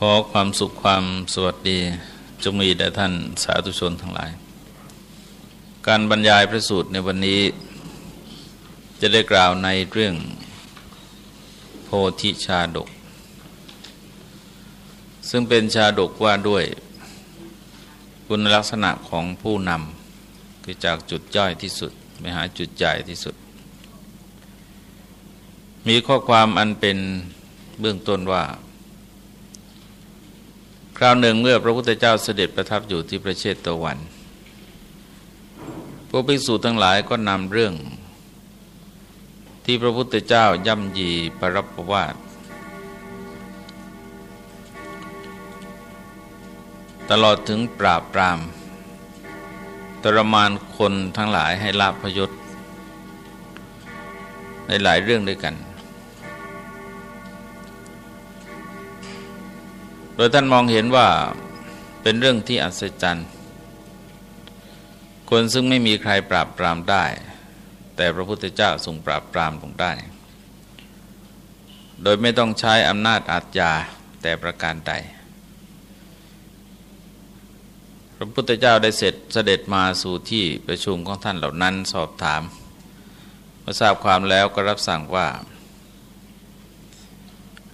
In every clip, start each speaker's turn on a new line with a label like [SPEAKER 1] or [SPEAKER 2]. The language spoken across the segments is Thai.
[SPEAKER 1] ขอความสุขความสวัสดีจงมีแด่ท่านสาธุชนทั้งหลาย การบรรยายพระสูตรในวันนี้ จะได้กล่าวในเรื่อง โพธิชาดก ซึ่งเป็นชาดกว่าด้วย คุณลักษณะของผู้นำคือจากจุดย่อยที่สุดไปหาจุดใหญ่ที่สุด มีข้อความอันเป็นเบื้องต้นว่า คราวหนึ่งเมื่อพระพุทธเจ้าเสด็จประทับอยู่ที่ประเชตตะวัน พวกภิกษุทั้งหลายก็นำเรื่อง ที่พระพุทธเจ้าย่ำยีปรับประวาตตลอดถึงปราบปรามตรมานคนทั้งหลายให้ลาพยศในหลายเรื่องด้วยกัน โดยท่านมองเห็นว่าเป็นเรื่องที่อัศจรรย์ คนซึ่งไม่มีใครปราบปรามได้ แต่พระพุทธเจ้าทรงปราบปรามลงได้ โดยไม่ต้องใช้อำนาจอาจยาแต่ประการใด พระพุทธเจ้าได้เสร็จเสด็จมาสู่ที่ประชุมของท่านเหล่านั้นสอบถามเมื่อทราบความแล้วก็รับสั่งว่า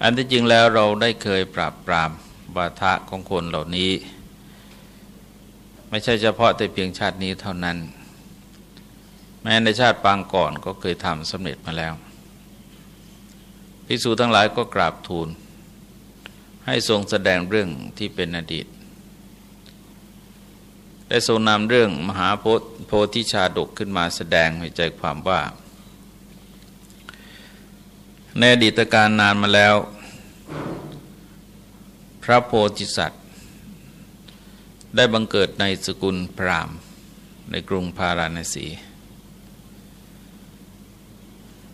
[SPEAKER 1] อันที่จริงแล้วเราได้เคยปราบปราม บาทะของคนเหล่านี้ ไม่ใช่เฉพาะแต่เพียงชาตินี้เท่านั้น แม้ในชาติปางก่อนก็เคยทำสำเร็จมาแล้วพิสูจทั้งหลายก็กราบทูล ให้ทรงแสดงเรื่องที่เป็นอดีต ได้ทรงนำเรื่องมหาโพธิชาดกขึ้นมาแสดงให้ใจความว่า ในอดีตการนานมาแล้ว พระโพธิสัตว์ ได้บังเกิดในสกุลพราหมณ์ ในกรุงพาราณสี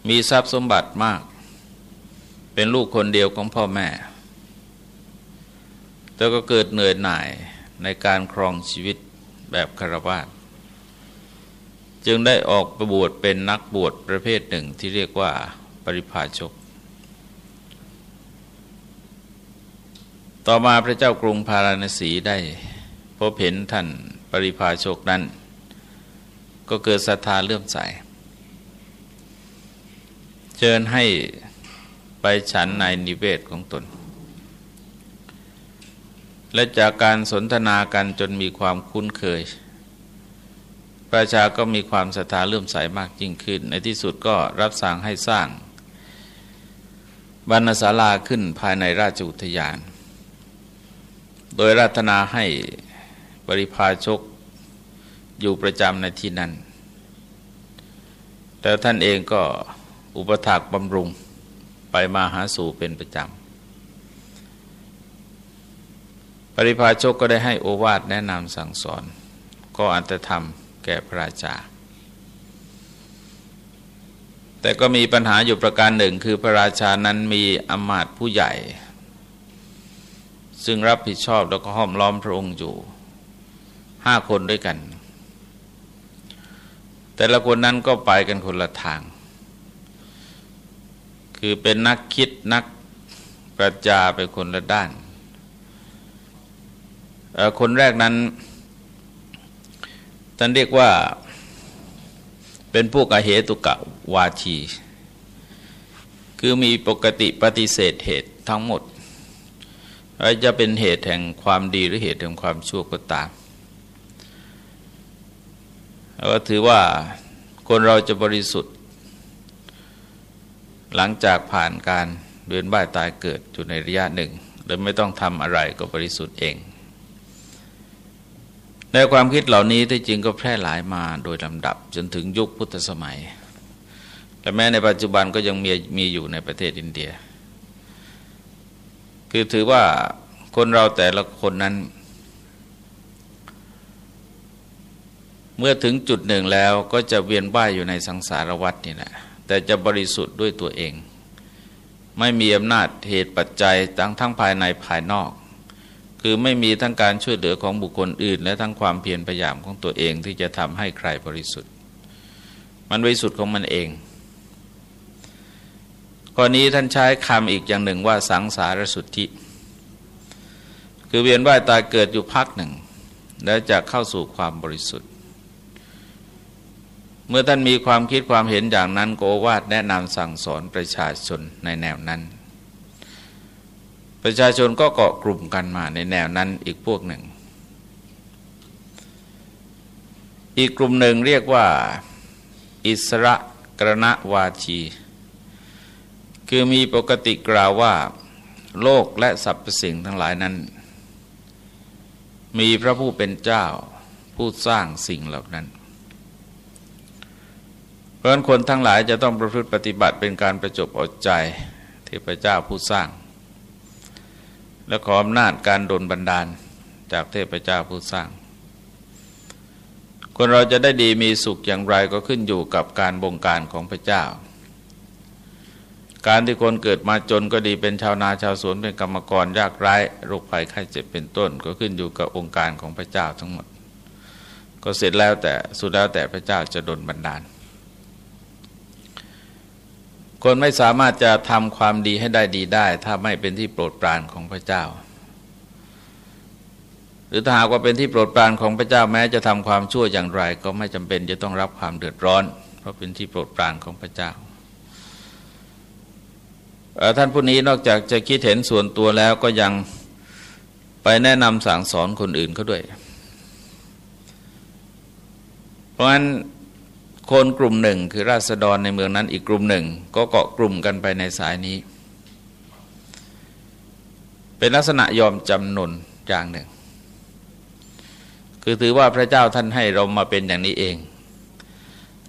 [SPEAKER 1] มีทรัพย์สมบัติมาก เป็นลูกคนเดียวของพ่อแม่ แต่ก็เกิดเหนื่อยหน่ายในการครองชีวิตแบบคารวะจึงได้ออกประบวชเป็นนักบวชประเภทหนึ่งที่เรียกว่าปริพาชก ต่อมาพระเจ้ากรุงพาราณสีได้พบเห็นท่านปริพาโชกนั้น ก็เกิดศรัทธาเลื่อมใสเชิญให้ไปฉันในนิเวศของตน และจากการสนทนากันจนมีความคุ้นเคย ประชาก็มีความศรัทธาเลื่อมใสมากยิ่งขึ้น ในที่สุดก็รับสั่งให้สร้างบรรณศาลาขึ้นภายในราชอุทยาน โดยรัตนาให้บริพาชกอยู่ประจำในที่นั้น แต่ท่านเองก็อุปถากบำรุงไปมาหาสู่เป็นประจำ ปริพาชกก็ได้ให้โอวาทแนะนำสั่งสอน ก็อันตธรรมแก่พระราชา แต่ก็มีปัญหาอยู่ประการหนึ่งคือพระราชานั้นมีอมาตผู้ใหญ่ ซึ่งรับผิดชอบแล้วก็ห้อมล้อมพระองค์อยู่ห้าคนด้วยกัน แต่ละคนนั้นก็ไปกันคนละทาง คือเป็นนักคิดนักประจาไปคนละด้าน คนแรกนั้นท่านเรียกว่าเป็นพวกอเหตุกะวาชี คือมีปกติปฏิเสธเหตุทั้งหมด จะเป็นเหตุแห่งความดีหรือเหตุแห่งความชั่วก็ตามก็ถือว่าคนเราจะบริสุทธิ์ หลังจากผ่านการเวียนว่ายตายเกิดอยู่ในระยะหนึ่งโดยไม่ต้องทำอะไรก็บริสุทธิ์เอง ในความคิดเหล่านี้ที่จริงก็แพร่หลายมาโดยลำดับจนถึงยุคพุทธสมัย และแม้ในปัจจุบันก็ยังมีมีอยู่ในประเทศอินเดีย คือถือว่าคนเราแต่ละคนนั้น เมื่อถึงจุดหนึ่งแล้วก็จะเวียนว่ายอยู่ในสังสารวัฏนี่แหละแต่จะบริสุทธิ์ด้วยตัวเอง ไม่มีอำนาจเหตุปัจจัยทั้งทั้งภายในภายนอก คือไม่มีทั้งการช่วยเหลือของบุคคลอื่น และทั้งความเพียรพยายามของตัวเองที่จะทำให้ใครบริสุทธิ์ มันบริสุทธิ์ของมันเอง ข้อนี้ท่านใช้คำอีกอย่างหนึ่งว่าสังสารสุทธิ คือเวียนว่ายตายเกิดอยู่พักหนึ่ง แล้วจะเข้าสู่ความบริสุทธิ์ เมื่อท่านมีความคิดความเห็นอย่างนั้นโกวาดแนะนำสั่งสอนประชาชนในแนวนั้น ประชาชนก็เกาะกลุ่มกันมาในแนวนั้นอีกพวกหนึ่ง อีกกลุ่มหนึ่งเรียกว่า อิสระกรณวาชี คือมีปกติกล่าวว่า โลกและสรรพสิ่งทั้งหลายนั้น มีพระผู้เป็นเจ้า ผู้สร้างสิ่งเหล่านั้น เพราะคนทั้งหลายจะต้องประพฤติปฏิบัติเป็นการประจบเอาใจเทพเจ้าผู้สร้าง และขออำนาจการดลบันดาลจากเทพเจ้าผู้สร้าง คนเราจะได้ดีมีสุขอย่างไรก็ขึ้นอยู่กับการบงการของพระเจ้า การที่คนเกิดมาจนก็ดีเป็นชาวนาชาวสวนเป็นกรรมกรยากไร้โรคภัยไข้เจ็บเป็นต้น ก็ขึ้นอยู่กับองค์การของพระเจ้าทั้งหมด ก็เสร็จแล้วแต่สุดแล้วแต่พระเจ้าจะดลบันดาล คนไม่สามารถจะทำความดีให้ได้ดีได้ ถ้าไม่เป็นที่โปรดปรานของพระเจ้า หรือถ้าหากว่าเป็นที่โปรดปรานของพระเจ้าแม้จะทำความชั่วอย่างไร ก็ไม่จำเป็นจะต้องรับความเดือดร้อน เพราะเป็นที่โปรดปรานของพระเจ้า ท่านผู้นี้นอกจากจะคิดเห็นส่วนตัวแล้วก็ยังไปแนะนำสั่งสอนคนอื่นเขาด้วย เพราะฉะนั้นคนกลุ่มหนึ่งคือราษฎรในเมืองนั้นอีกกลุ่มหนึ่ง ก็เกาะกลุ่มกันไปในสายนี้ เป็นลักษณะยอมจำนนอย่างหนึ่ง คือถือว่าพระเจ้าท่านให้เรามาเป็นอย่างนี้เอง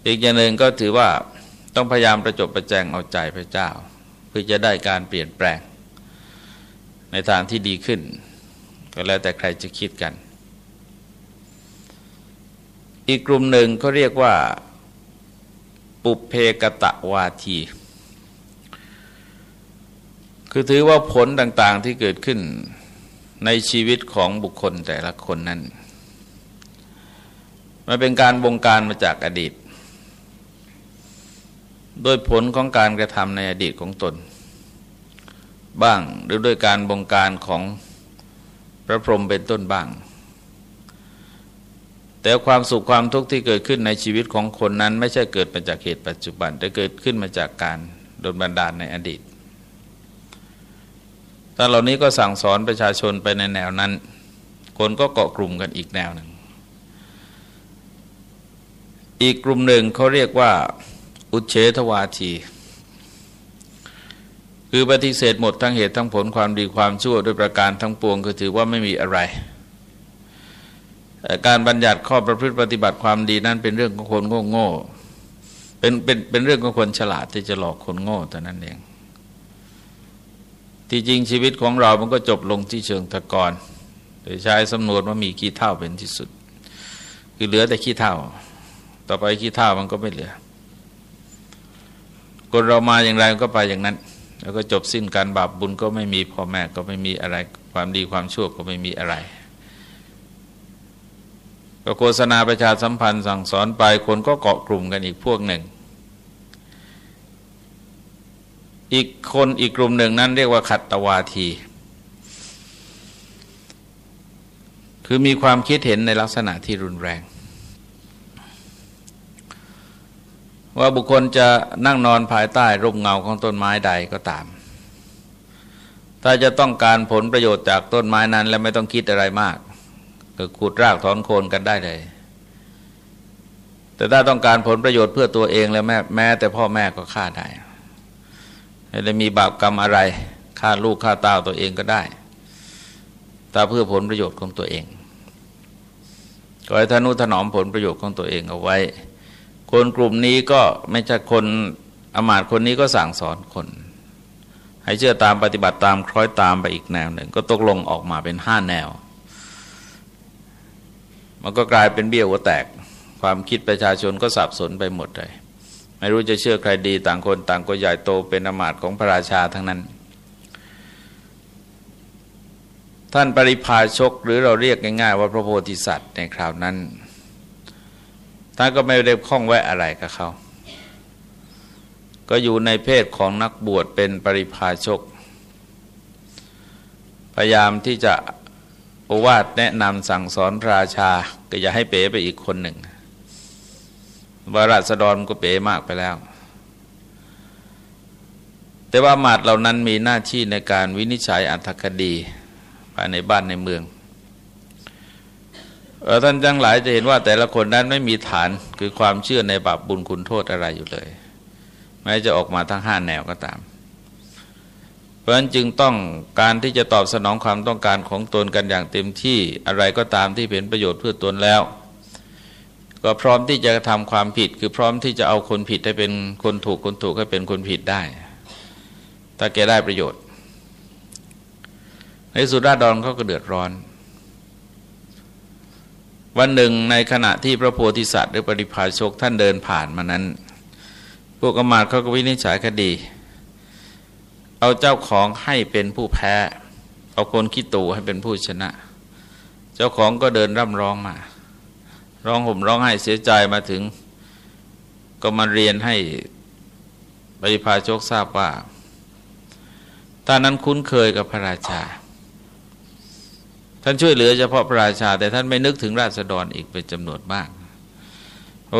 [SPEAKER 1] อีกอย่างหนึ่งก็ถือว่าต้องพยายามประจบประแจงเอาใจพระเจ้า เพื่อจะได้การเปลี่ยนแปลง ในทางที่ดีขึ้น ก็แล้วแต่ใครจะคิดกัน อีกกลุ่มหนึ่งเขาเรียกว่า ปุเพกตะวาที คือถือว่าผลต่างๆที่เกิดขึ้นในชีวิตของบุคคลแต่ละคนนั้น มันเป็นการบงการมาจากอดีต โดยผลของการกระทำในอดีตของตน บ้างหรือด้วยการบงการของพระพรหมเป็นต้นบ้าง แต่ความสุขความทุกข์ที่เกิดขึ้นในชีวิตของคนนั้น ไม่ใช่เกิดมาจากเหตุปัจจุบัน แต่เกิดขึ้นมาจากการโดนบันดาลในอดีตตอนเหล่านี้ก็สั่งสอนประชาชนไปในแนวนั้น คนก็เกาะกลุ่มกันอีกแนวหนึ่ง อีกกลุ่มหนึ่งเขาเรียกว่า อุเฉทวาที คือปฏิเสธหมดทั้งเหตุทั้งผลความดีความชั่วด้วยประการทั้งปวงคือถือว่าไม่มีอะไร การบัญญัติข้อประพฤติปฏิบัติความดีนั้นเป็นเรื่องของคนโง่โง่เป็นเป็นเป็นเรื่องของคนฉลาดที่จะหลอกคนโง่แต่นั้นเองที่จริงชีวิตของเรามันก็จบลงที่เชิงตะกอนโดยใช้สำนวนว่ามีขี้เท่าเป็นที่สุด คือเหลือแต่ขี้เท่า ต่อไปขี้เท่ามันก็ไม่เหลือ คนเรามาอย่างไรก็ไปอย่างนั้น แล้วก็จบสิ้นการบาปบุญก็ไม่มีพ่อแม่ก็ไม่มีอะไรความดีความชั่วก็ไม่มีอะไรก็โฆษณาประชาสัมพันธ์สั่งสอนไปคนก็เกาะกลุ่มกันอีกพวกหนึ่ง อีกคนอีกกลุ่มหนึ่งนั้นเรียกว่าขัตตวาที คือมีความคิดเห็นในลักษณะที่รุนแรง ว่าบุคคลจะนั่งนอนภายใต้ร่มเงาของต้นไม้ใดก็ตาม ถ้าจะต้องการผลประโยชน์จากต้นไม้นั้น และไม่ต้องคิดอะไรมาก ก็ขุดรากถอนโคนกันได้เลย แต่ถ้าต้องการผลประโยชน์เพื่อตัวเองแล้วแม้แม้แต่พ่อแม่ก็ฆ่าได้ไม่ได้มีบาปกรรมอะไรฆ่าลูกฆ่าเต้าตัวเองก็ได้แต่เพื่อผลประโยชน์ของตัวเองก็ให้ทนุถนอมผลประโยชน์ของตัวเองเอาไว้ คนกลุ่มนี้ก็ไม่ใช่คนอมาตคนนี้ก็สั่งสอนคน ให้เชื่อตามปฏิบัติตามคล้อยตามไปอีกแนวหนึ่ง ก็ตกลงออกมาเป็นห้าแนว มันก็กลายเป็นเบี้ยวหัวแตก ความคิดประชาชนก็สับสนไปหมดเลยไม่รู้จะเชื่อใครดีต่างคนต่างก็ใหญ่โตเป็นอมาตของพระราชาทั้งนั้น ท่านปริพาชกหรือเราเรียกง่ายๆว่าพระโพธิสัตว์ในคราวนั้น ท่านก็ไม่ได้ข้องแวะอะไรกับเขา ก็อยู่ในเพศของนักบวชเป็นปริพาชก พยายามที่จะโอวาทแนะนำสั่งสอนพระราชา ก็อย่าให้เป๋ไปอีกคนหนึ่งวาราษฎรก็เป๋มากไปแล้ว แต่ว่ามาดเหล่านั้นมีหน้าที่ในการวินิจฉัยอัตคดีภายในบ้านในเมือง ท่านทั้งหลายจะเห็นว่าแต่ละคนนั้นไม่มีฐานคือความเชื่อในบาปบุญคุณโทษอะไรอยู่เลย แม้จะออกมาทั้งห้าแนวก็ตาม เพราะฉะนั้นจึงต้องการที่จะตอบสนองความต้องการของตนกันอย่างเต็มที่อะไรก็ตามที่เป็นประโยชน์เพื่อตนแล้ว ก็พร้อมที่จะทำความผิด คือพร้อมที่จะเอาคนผิดให้เป็นคนถูกคนถูกให้เป็นคนผิดได้ ถ้าแกได้ประโยชน์ ในสุดราดอนเขาก็เดือดร้อน วันหนึ่งในขณะที่พระโพธิสัตว์หรือปริพาชกท่านเดินผ่านมานั้น พวกอมาตเขาก็วินิจฉัยคดี เอาเจ้าของให้เป็นผู้แพ้ เอาคนขี้ตูให้เป็นผู้ชนะ เจ้าของก็เดินร่ำร้องมา ร้องห่มร้องไห้เสียใจมาถึง ก็มาเรียนให้ปริพาชกทราบว่าตอนนั้นคุ้นเคยกับพระราชา ท่านช่วยเหลือเฉพาะพระราชา แต่ท่านไม่นึกถึงราษฎรอีกเป็นจำนวนมาก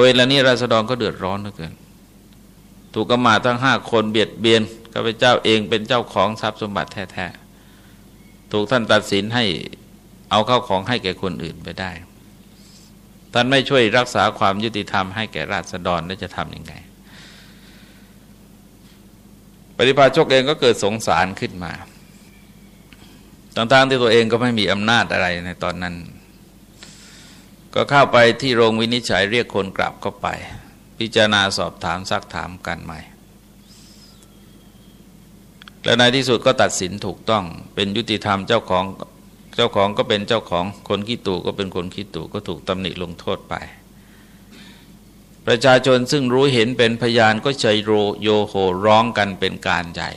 [SPEAKER 1] เวลานี้ราษฎรก็เดือดร้อนเหลือเกิน ถูกกมาทั้งห้าคนเบียดเบียนข้าพเจ้าเองเป็นเจ้าของทรัพย์สมบัติแท้ๆ ถูกท่านตัดสินให้เอาเข้าของให้แก่คนอื่นไปได้ ท่านไม่ช่วยรักษาความยุติธรรมให้แก่ราษฎรแล้วจะทำยังไง ปฏิภาชกเองก็เกิดสงสารขึ้นมา ทั้งๆที่ตัวเองก็ไม่มีอำนาจอะไรในตอนนั้น ก็เข้าไปที่โรงวินิจฉัยเรียกคนกลับเข้าไป พิจารณาสอบถามซักถามกันใหม่ และในที่สุดก็ตัดสินถูกต้องเป็นยุติธรรมเจ้าของเจ้าของก็เป็นเจ้าของคนขี้ตู่ก็เป็นคนขี้ตู่ก็ถูกตำหนิลงโทษไป ประชาชนซึ่งรู้เห็นเป็นพยานก็ใจโรโยโหร้องกันเป็นการใหญ่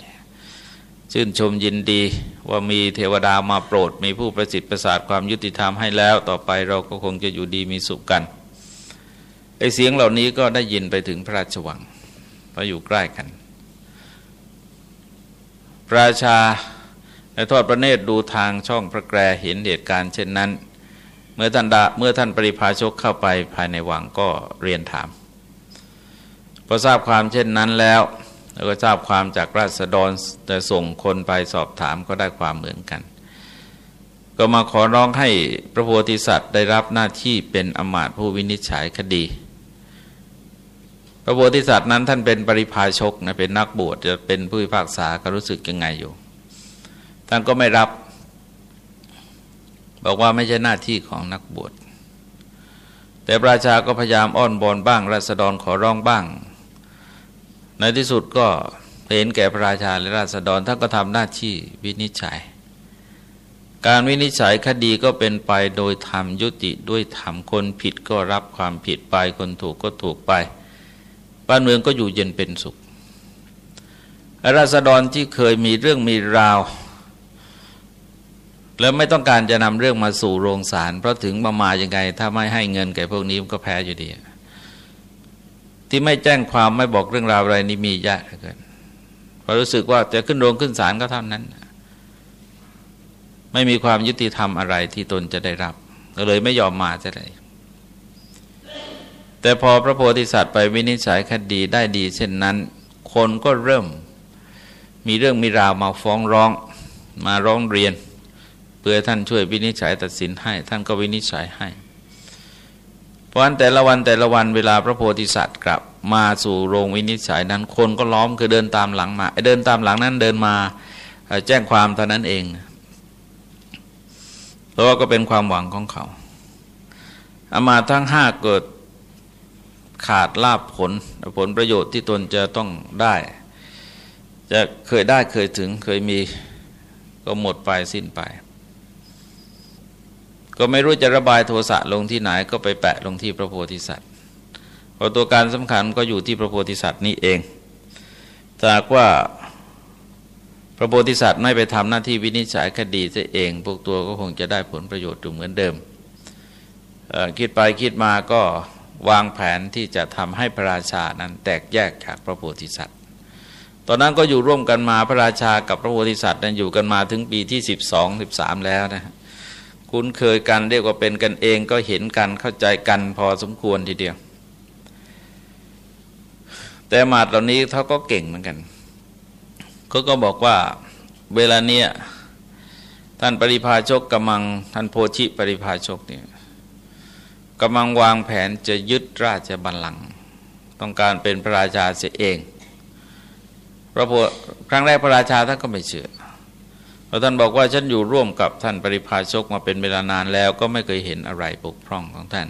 [SPEAKER 1] ชื่นชมยินดี ว่ามีเทวดามาโปรด มีผู้ประสิทธิ์ประสาทความยุติธรรมให้แล้ว ต่อไปเราก็คงจะอยู่ดีมีสุขกันไอเสียงเหล่านี้ก็ได้ยินไปถึงพระราชวังเพราะอยู่ใกล้กัน พระราชาในทอดพระเนตรดูทางช่องพระแกรเห็นเหตุการณ์เช่นนั้น เมื่อท่านดาเมื่อท่านปริพาชกเข้าไปภายในวังก็เรียนถามพอทราบความเช่นนั้นแล้ว แล้วก็ทราบความจากราษฎรแต่ส่งคนไปสอบถามก็ได้ความเหมือนกัน ก็มาขอร้องให้พระโพธิสัตว์ได้รับหน้าที่เป็นอมาตผู้วินิจฉัยคดี พระโพธิสัตว์นั้นท่านเป็นปริพาชกนะเป็นนักบวชจะเป็นผู้พิพากษาก็รู้สึกยังไงอยู่ท่านก็ไม่รับ บอกว่าไม่ใช่หน้าที่ของนักบวชแต่ประชาก็พยายามอ้อนบอนบ้างรัษฎรขอร้องบ้าง ในที่สุดก็เห็นแก่พระราชาและราษฎรท่านก็ทำหน้าที่วินิจฉัย การวินิจฉัยคดีก็เป็นไปโดยธรรมยุติด้วยธรรมคนผิดก็รับความผิดไปคนถูกก็ถูกไปบ้านเมืองก็อยู่เย็นเป็นสุข ราษฎรที่เคยมีเรื่องมีราว แล้วไม่ต้องการจะนำเรื่องมาสู่โรงศาลเพราะถึงมามายังไง ถ้าไม่ให้เงินแก่พวกนี้มันก็แพ้อยู่ดี ที่ไม่แจ้งความไม่บอกเรื่องราวอะไรนี่มียากเกินพอรู้สึกว่าจะขึ้นโรงขึ้นศาลก็เท่านั้น ไม่มีความยุติธรรมอะไรที่ตนจะได้รับ ก็เลยไม่ยอมมาจะเลยแต่พอพระโพธิสัตว์ไปวินิจฉัยคดีได้ดีเช่นนั้น คนก็เริ่มมีเรื่องมีราวมาฟ้องร้องมาร้องเรียน เพื่อท่านช่วยวินิจฉัยตัดสินให้ ท่านก็วินิจฉัยให้ เพราะฉะนั้นแต่ละวันแต่ละวันเวลาพระโพธิสัตว์กลับมาสู่โรงวินิจฉัยนั้นคนก็ล้อมคือเดินตามหลังมาเดินตามหลังนั้นเดินมาแจ้งความเท่านั้นเองเพราะว่าก็เป็นความหวังของเขาอามาทั้งห้าเกิดขาดลาบผลผลประโยชน์ที่ตนจะต้องได้ จะเคยได้เคยถึงเคยมีก็หมดไปสิ้นไป ก็ไม่รู้จะระบายโทสะลงที่ไหนก็ไปแปะลงที่พระโพธิสัตว์เพราะตัวการสำคัญก็อยู่ที่พระโพธิสัตว์นี้เองจากว่าพระโพธิสัตว์ไม่ไปทำหน้าที่วินิจฉัยคดีซะเอง พวกตัวก็คงจะได้ผลประโยชน์อยู่เหมือนเดิม คิดไปคิดมาก็วางแผนที่จะทำให้พระราชานั้นแตกแยกจากพระโพธิสัตว์ ตอนนั้นก็อยู่ร่วมกันมาพระราชากับพระโพธิสัตว์นั้นอยู่กันมาถึงปีที่ 12 13 แล้วนะค คุ้นเคยกันเรียกว่าเป็นกันเองก็เห็นกันเข้าใจกันพอสมควรทีเดียว แต่มาดเหล่านี้เขาก็เก่งเหมือนกันเขาก็บอกว่าเวลาเนี้ยท่านปริพาชกกำลังท่านโพชิปริพาชกเนี่ยกำลังวางแผนจะยึดราชบัลลังก์ต้องการเป็นพระราชาเสียเองพระโพครั้งแรกพระราชาท่านก็ไม่เชื่อ พระท่านบอกว่าฉันอยู่ร่วมกับท่านปริพาชกมาเป็นเวลานานแล้วก็ไม่เคยเห็นอะไรปกพร่องของท่าน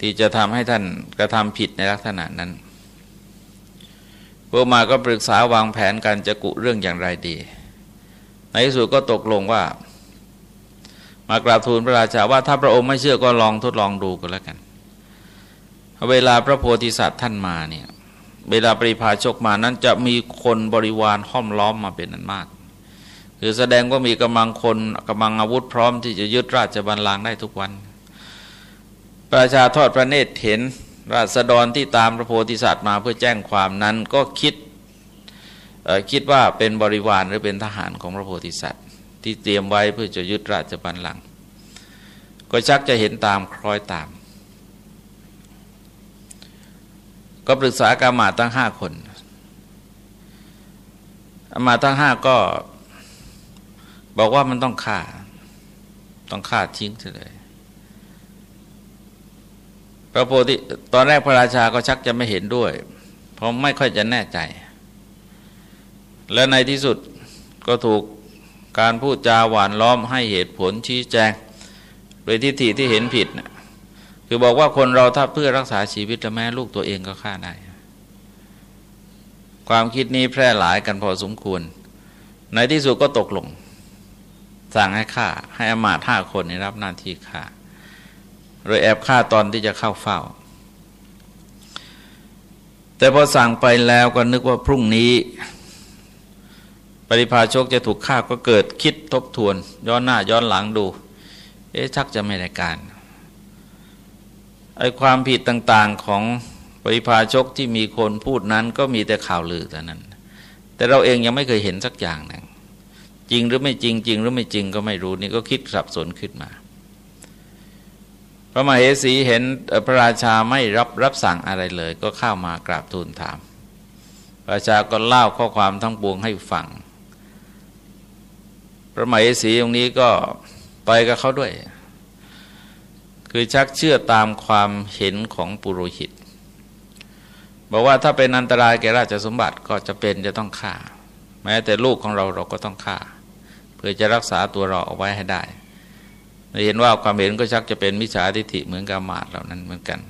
[SPEAKER 1] ที่จะทำให้ท่านกระทำผิดในลักษณะนั้นพวกมาก็ปรึกษาวางแผนการจะกุเรื่องอย่างไรดี ในที่สุดก็ตกลงว่า มากราบทูลพระราชาว่าถ้าพระองค์ไม่เชื่อก็ลองทดลองดูกันแล้วกัน เวลาพระโพธิสัตว์ท่านมาเนี่ย เวลาปริพาชกมานั้นจะมีคนบริวารห้อมล้อมมาเป็นนั้นมาก คือแสดงว่ามีกำลังคนกำลังอาวุธพร้อมที่จะยึดราชบัลลังก์ได้ทุกวัน ประชาทอดพระเนตรเห็นราษฎรที่ตามพระโพธิสัตว์มาเพื่อแจ้งความนั้นก็คิดคิดว่าเป็นบริวารหรือเป็นทหารของพระโพธิสัตว์ ที่เตรียมไว้เพื่อจะยึดราชบัลลังก์ก็ชักจะเห็นตามคล้อยตาม ก็ปรึกษากามาตั้งห้าคนอามาตั้งห้าก็บอกว่ามันต้องฆ่า ต้องฆ่าทิ้งเลยพระโพธิตอนแรกพระราชาก็ชักจะไม่เห็นด้วย เพราะไม่ค่อยจะแน่ใจ และในที่สุดก็ถูกการพูดจาหวานล้อมให้เหตุผลชี้แจงโดยทิฏฐิที่เห็นผิดนะ คือบอกว่าคนเราถ้าเพื่อรักษาชีวิตแม้ลูกตัวเองก็ฆ่าได้ ความคิดนี้แพร่หลายกันพอสมควร ในที่สุดก็ตกลง สั่งให้ฆ่า ให้อมาตห้าคนในรับหน้าที่ฆ่าโดยแอบฆ่าตอนที่จะเข้าเฝ้า แต่พอสั่งไปแล้วก็นึกว่าพรุ่งนี้ ปริพาชกจะถูกฆ่าก็เกิดคิดทบทวน ย้อนหน้าย้อนหลังดู เอ๊ะชักจะไม่ได้การ ไอ้ความผิดต่างๆของปริพาชกที่มีคนพูดนั้นก็มีแต่ข่าวลือแต่นั้น แต่เราเองยังไม่เคยเห็นสักอย่างหนึ่งจริงหรือไม่จริงจริงหรือไม่จริงก็ไม่รู้นี่ก็คิดสับสนขึ้นมา พระมเหสีเห็นพระราชาไม่รับรับสั่งอะไรเลย ก็เข้ามากราบทูลถาม พระราชาก็เล่าข้อความทั้งปวงให้ฟัง พระมเหสีตรงนี้ก็ไปกับเขาด้วย คือชักเชื่อตามความเห็นของปุโรหิต บอกว่าถ้าเป็นอันตรายแก่ราชสมบัติก็จะเป็นจะต้องฆ่า แม้แต่ลูกของเราเราก็ต้องฆ่า เพื่อจะรักษาตัวเราเอาไว้ให้ได้เห็นว่าความเห็นก็ชักจะเป็นมิจฉาทิฏฐิเหมือนกับมาดเหล่านั้นเหมือนกัน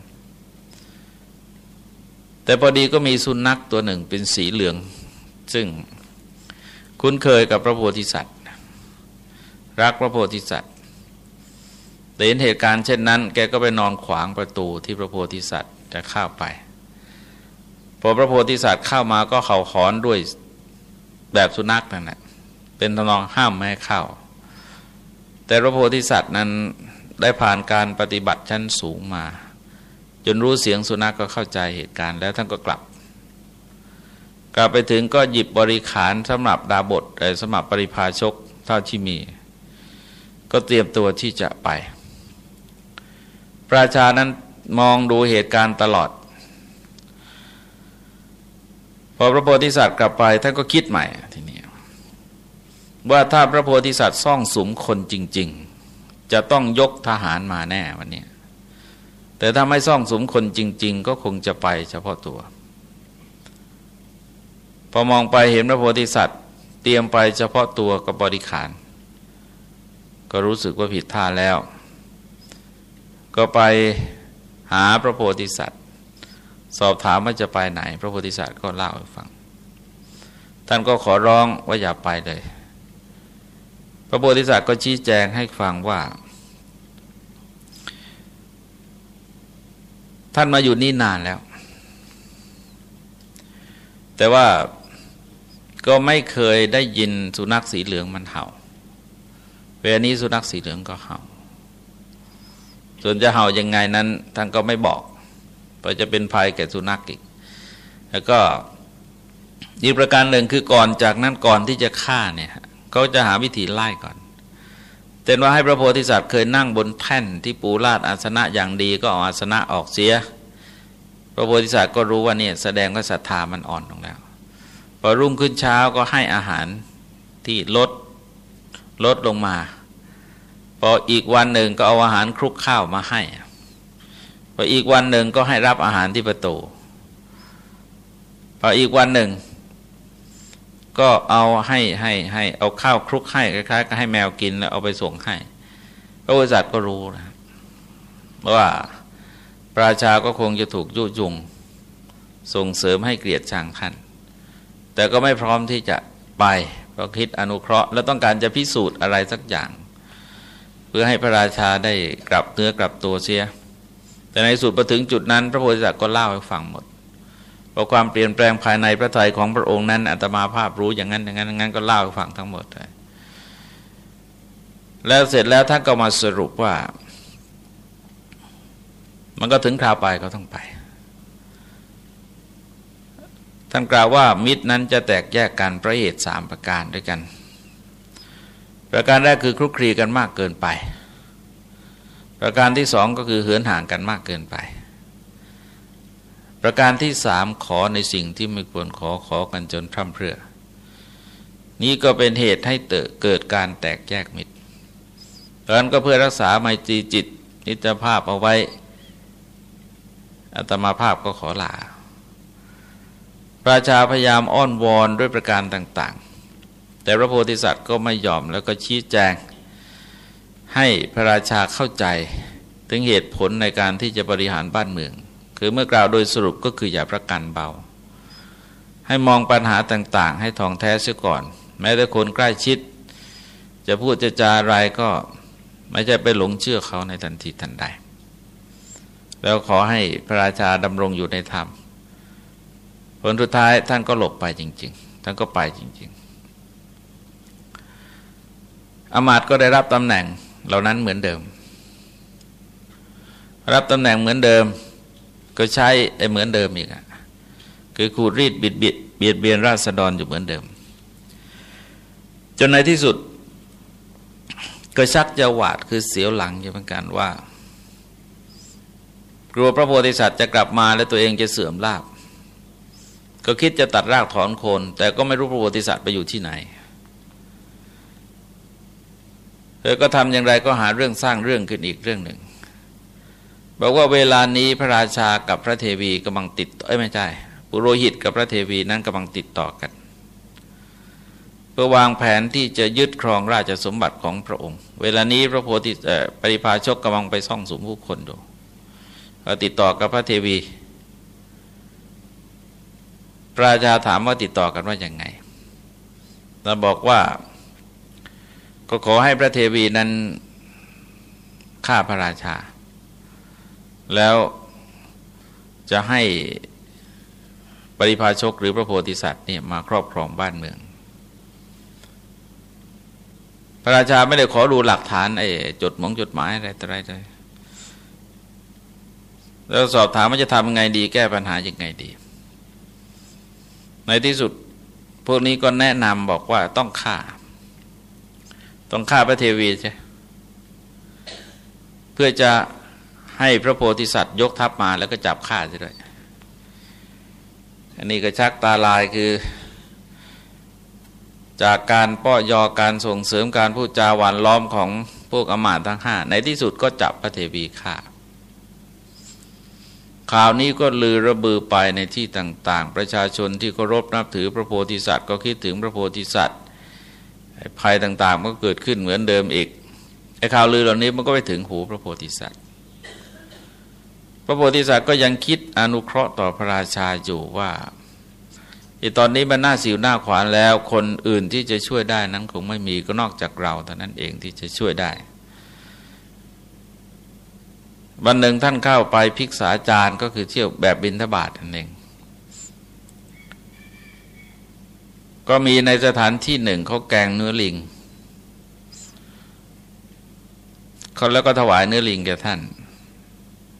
[SPEAKER 1] แต่พอดีก็มีสุนัขตัวหนึ่งเป็นสีเหลือง ซึ่งคุ้นเคยกับพระโพธิสัตว์ รักพระโพธิสัตว์ แต่เห็นเหตุการณ์เช่นนั้น แกก็ไปนอนขวางประตูที่พระโพธิสัตว์จะเข้าไป พอพระโพธิสัตว์เข้ามาก็เข่าขอนด้วยแบบสุนัขนั่นแหละเป็นทนองห้ามไม่ให้เข้า แต่พระโพธิสัตว์นั้นได้ผ่านการปฏิบัติชั้นสูงมา จนรู้เสียงสุนัขกก็เข้าใจเหตุการณ์แล้วท่านก็กลับ กลับไปถึงก็หยิบบริขารสำหรับดาบที่สำหรับปริพาชกเท่าที่มี ก็เตรียมตัวที่จะไป พระราชานั้นมองดูเหตุการณ์ตลอด พอพระโพธิสัตว์กลับไปท่านก็คิดใหม่ทีนี้ว่าถ้าพระโพธิสัตว์ซ่องสุมคนจริง ๆ จะต้องยกทหารมาแน่วันนี้แต่ถ้าไม่ซ่องสมคนจริง ๆ ก็คงจะไปเฉพาะตัว พอมองไปเห็นพระโพธิสัตว์ เตรียมไปเฉพาะตัวกับบริขาร ก็รู้สึกว่าผิดท่าแล้ว ก็ไปหาพระโพธิสัตว์ สอบถามว่าจะไปไหน พระโพธิสัตว์ก็เล่าให้ฟัง ท่านก็ขอร้องว่าอย่าไปเลย พระโพธิสัตว์ก็ชี้แจงให้ฟังว่า ท่านมาอยู่นี่นานแล้ว แต่ว่าก็ไม่เคยได้ยินสุนัขสีเหลืองมันเห่า เวลานี้สุนัขสีเหลืองก็เห่า ส่วนจะเห่ายังไงนั้นท่านก็ไม่บอก เพราะจะเป็นภัยแก่สุนัขอีก แล้วก็อีกประการหนึ่งคือก่อนจากนั้นก่อนที่จะฆ่าเนี่ยเขาจะหาวิธีไล่ก่อนเต่นว่าให้พระโพธิสัตว์เคยนั่งบนแท่นที่ปูลาดอาสนะอย่างดีก็เอาอาสนะออกเสีย พระโพธิสัตว์ก็รู้ว่าเนี่ยแสดงว่าศรัทธามันอ่อนลงแล้ว พอรุ่งขึ้นเช้าก็ให้อาหารที่ลดลดลงมา พออีกวันหนึ่งก็เอาอาหารคลุกข้าวมาให้พออีกวันหนึ่งก็ให้รับอาหารที่ประตูพออีกวันหนึ่ง ก็เอาให้ให้ให้เอาข้าวคลุกให้คล้ายๆก็ให้แมวกินแล้วเอาไปส่งให้พระบริษัทก็รู้นะว่าปราชาก็คงจะถูกยุยงส่งเสริมให้เกลียดชังท่าน แต่ก็ไม่พร้อมที่จะไปเพราะคิดอนุเคราะห์ แล้วต้องการจะพิสูจน์อะไรสักอย่าง เพื่อให้พระราชาได้กลับเนื้อกลับตัวเสีย แต่ในสุดพอถึงจุดนั้น พระโพธิสัตว์ก็เล่าให้ฟังหมดเพราะความเปลี่ยนแปลงภายในพระทัยของพระองค์นั้นอาตมาภาพรู้อย่างนั้นอย่างนั้นอย่างนั้นก็เล่าให้ฟังทั้งหมดเลยแล้วเสร็จแล้วท่านก็มาสรุปว่า มันก็ถึงคราวไปก็ต้องไปท่านกล่าวว่ามิตรนั้นจะแตกแยกกันพระเหตุสามประการด้วยกัน ประการแรกคือคลุกคลีกันมากเกินไป ประการที่สองก็คือเหือนห่างกันมากเกินไป ประการที่สามขอในสิ่งที่ไม่ควรขอขอกันจนพร่ำเพรื่อ นี้ก็เป็นเหตุให้เกิดการแตกแยกมิตรดังนั้นก็เพื่อรักษาไมตรีจิตนิจภาพเอาไว้อัตมาภาพก็ขอลา ประชาพยายามอ้อนวอนด้วยประการต่าง แต่พระโพธิสัตว์ก็ไม่ยอมแล้วก็ชี้แจง ให้พระราชาเข้าใจถึงเหตุผลในการที่จะบริหารบ้านเมือง คือเมื่อกล่าวโดยสรุปก็คืออย่าประกันเบา ให้มองปัญหาต่าง ๆ ให้ทองแท้เสียก่อน แม้แต่คนใกล้ชิด จะพูดจะจาอะไรก็ไม่ใช่ไปหลงเชื่อเขาในทันทีทันใด แล้วขอให้พระราชาดำรงอยู่ในธรรมผลสุดท้ายท่านก็หลบไปจริง ๆ ท่านก็ไปจริง ๆ อมาตก็ได้รับตำแหน่งเหล่านั้นเหมือนเดิม รับตำแหน่งเหมือนเดิม ก็ใช้ไอ้เหมือนเดิมอีกอะคือขูดรีดบิดบิดเบียดเบียนราษฎรอยู่เหมือนเดิม จนในที่สุด ก็ชักจะหวาดคือเสียวหลังอยู่เหมือนกันว่า กลัวพระโพธิสัตว์จะกลับมาแล้วตัวเองจะเสื่อมลาบก็คิดจะตัดรากถอนโคน แต่ก็ไม่รู้พระโพธิสัตว์ไปอยู่ที่ไหนเธ อก็ทำอย่างไรก็หาเรื่องสร้างเรื่องขึ้นอีกเรื่องหนึ่ง บอกว่าเวลานี้พระราชากับพระเทวีกำลังติดเอ้ยไม่ใช่ปุโรหิตกับพระเทวีนั้นกำลังติดต่อกัน เพื่อวางแผนที่จะยึดครองราชสมบัติของพระองค์ เวลานี้พระโพธิปริพาชกกำลังไปซ่องสุมผู้คนดูติดต่อกับพระเทวีพระราชาถามว่าติดต่อกันว่าอย่างไงเราบอกว่า ก็ขอให้พระเทวีนั้นฆ่าพระราชา แล้วจะให้ปริพาชกหรือพระโพธิสัตว์เนี่ยมาครอบครองบ้านเมือง พระราชาไม่ได้ขอดูหลักฐานไอ้จดหมงจดหมายอะไรต่ออะไรเลยแล้วสอบถามว่าจะทำยังไงดี แก้ปัญหายังไงดี ในที่สุด พวกนี้ก็แนะนำบอกว่าต้องฆ่า ต้องฆ่าพระเทวีใช่เพื่อจะให้พระโพธิสัตว์ยกทัพมาแล้วก็จับฆ่าด้วยอันนี้ก็ชักตาลายคือ จากการป้อยอการส่งเสริมการพูดจาหวานล้อมของพวกอมาตทั้งห้าในที่สุดก็จับพระเทวีฆ่าข่าวนี้ก็ลือระบือไปในที่ต่าง ๆ ประชาชนที่เคารพนับถือพระโพธิสัตว์ก็คิดถึงพระโพธิสัตว์ ภัยต่างๆก็เกิดขึ้นเหมือนเดิมอีกไอ้ข่าวลือเหล่านี้มันก็ไปถึงหูพระโพธิสัตว์ พระโพธิสัตว์ก็ยังคิดอนุเคราะห์ต่อพระราชาอยู่ว่าไอีตอนนี้มันหน้าสิวหน้าขวานแล้ว คนอื่นที่จะช่วยได้นั้นคงไม่มีก็นอกจากเราเท่านั้นเองที่จะช่วยได้ วันหนึ่งท่านเข้าไปพิกษาจารย์ก็คือเที่ยวแบบบินทบาทนั่นเอง ก็มีในสถานที่หนึ่งเขาแกงเนื้อลิงเขาแล้วก็ถวายเนื้อลิงแก่ท่าน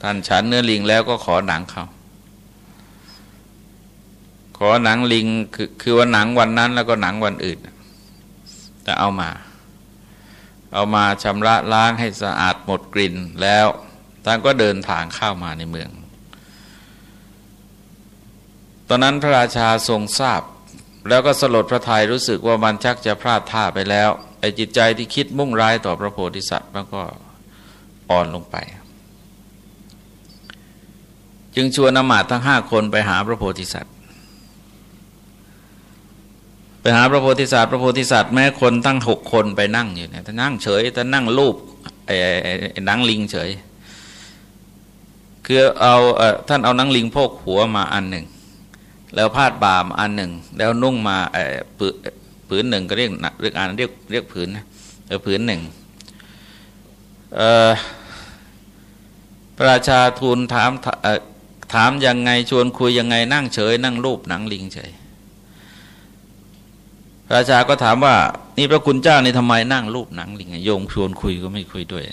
[SPEAKER 1] ท่านฉันเนื้อลิงแล้วก็ขอหนังเขาขอหนังลิงคือคือว่าหนังวันนั้น แล้วก็หนังวันอื่นแต่เอามา เอามาชำระล้างให้สะอาดหมดกลิ่นแล้วท่านก็เดินทางเข้ามาในเมือง ตอนนั้นพระราชาทรงทราบ แล้วก็สลดพระทัยรู้สึกว่ามันชักจะพลาดท่าไปแล้วไอ้จิตใจที่คิดมุ่งร้ายต่อพระโพธิสัตว์มันก็อ่อนลงไป จึงชวนอมาตทั้งห้าคนไปหาพระโพธิสัตว์ ไปหาพระโพธิสัตว์พระโพธิสัตว์แม้คนตั้งหกคนไปนั่งอยู่เนี่ยท่านั่งเฉยท่านั่งรูปไอ้นังลิงเฉยคือเอาท่านเอานังลิงพกหัวมาอันหนึ่ง แล้วพาดบามอันหนึ่ง แล้วนุ่งมาไอ้ผืนหนึ่งก็เรียกเรียกอันเรียกเรียกผืนนะเออผืนหนึ่งพระราชาทูลถามถามยังไงชวนคุยยังไงนั่งเฉย นั่งรูปหนังลิงเฉยพระราชาก็ถามว่า นี่พระคุณเจ้านี่ทำไมนั่งรูปหนังลิงโยมชวนคุยก็ไม่คุยด้วย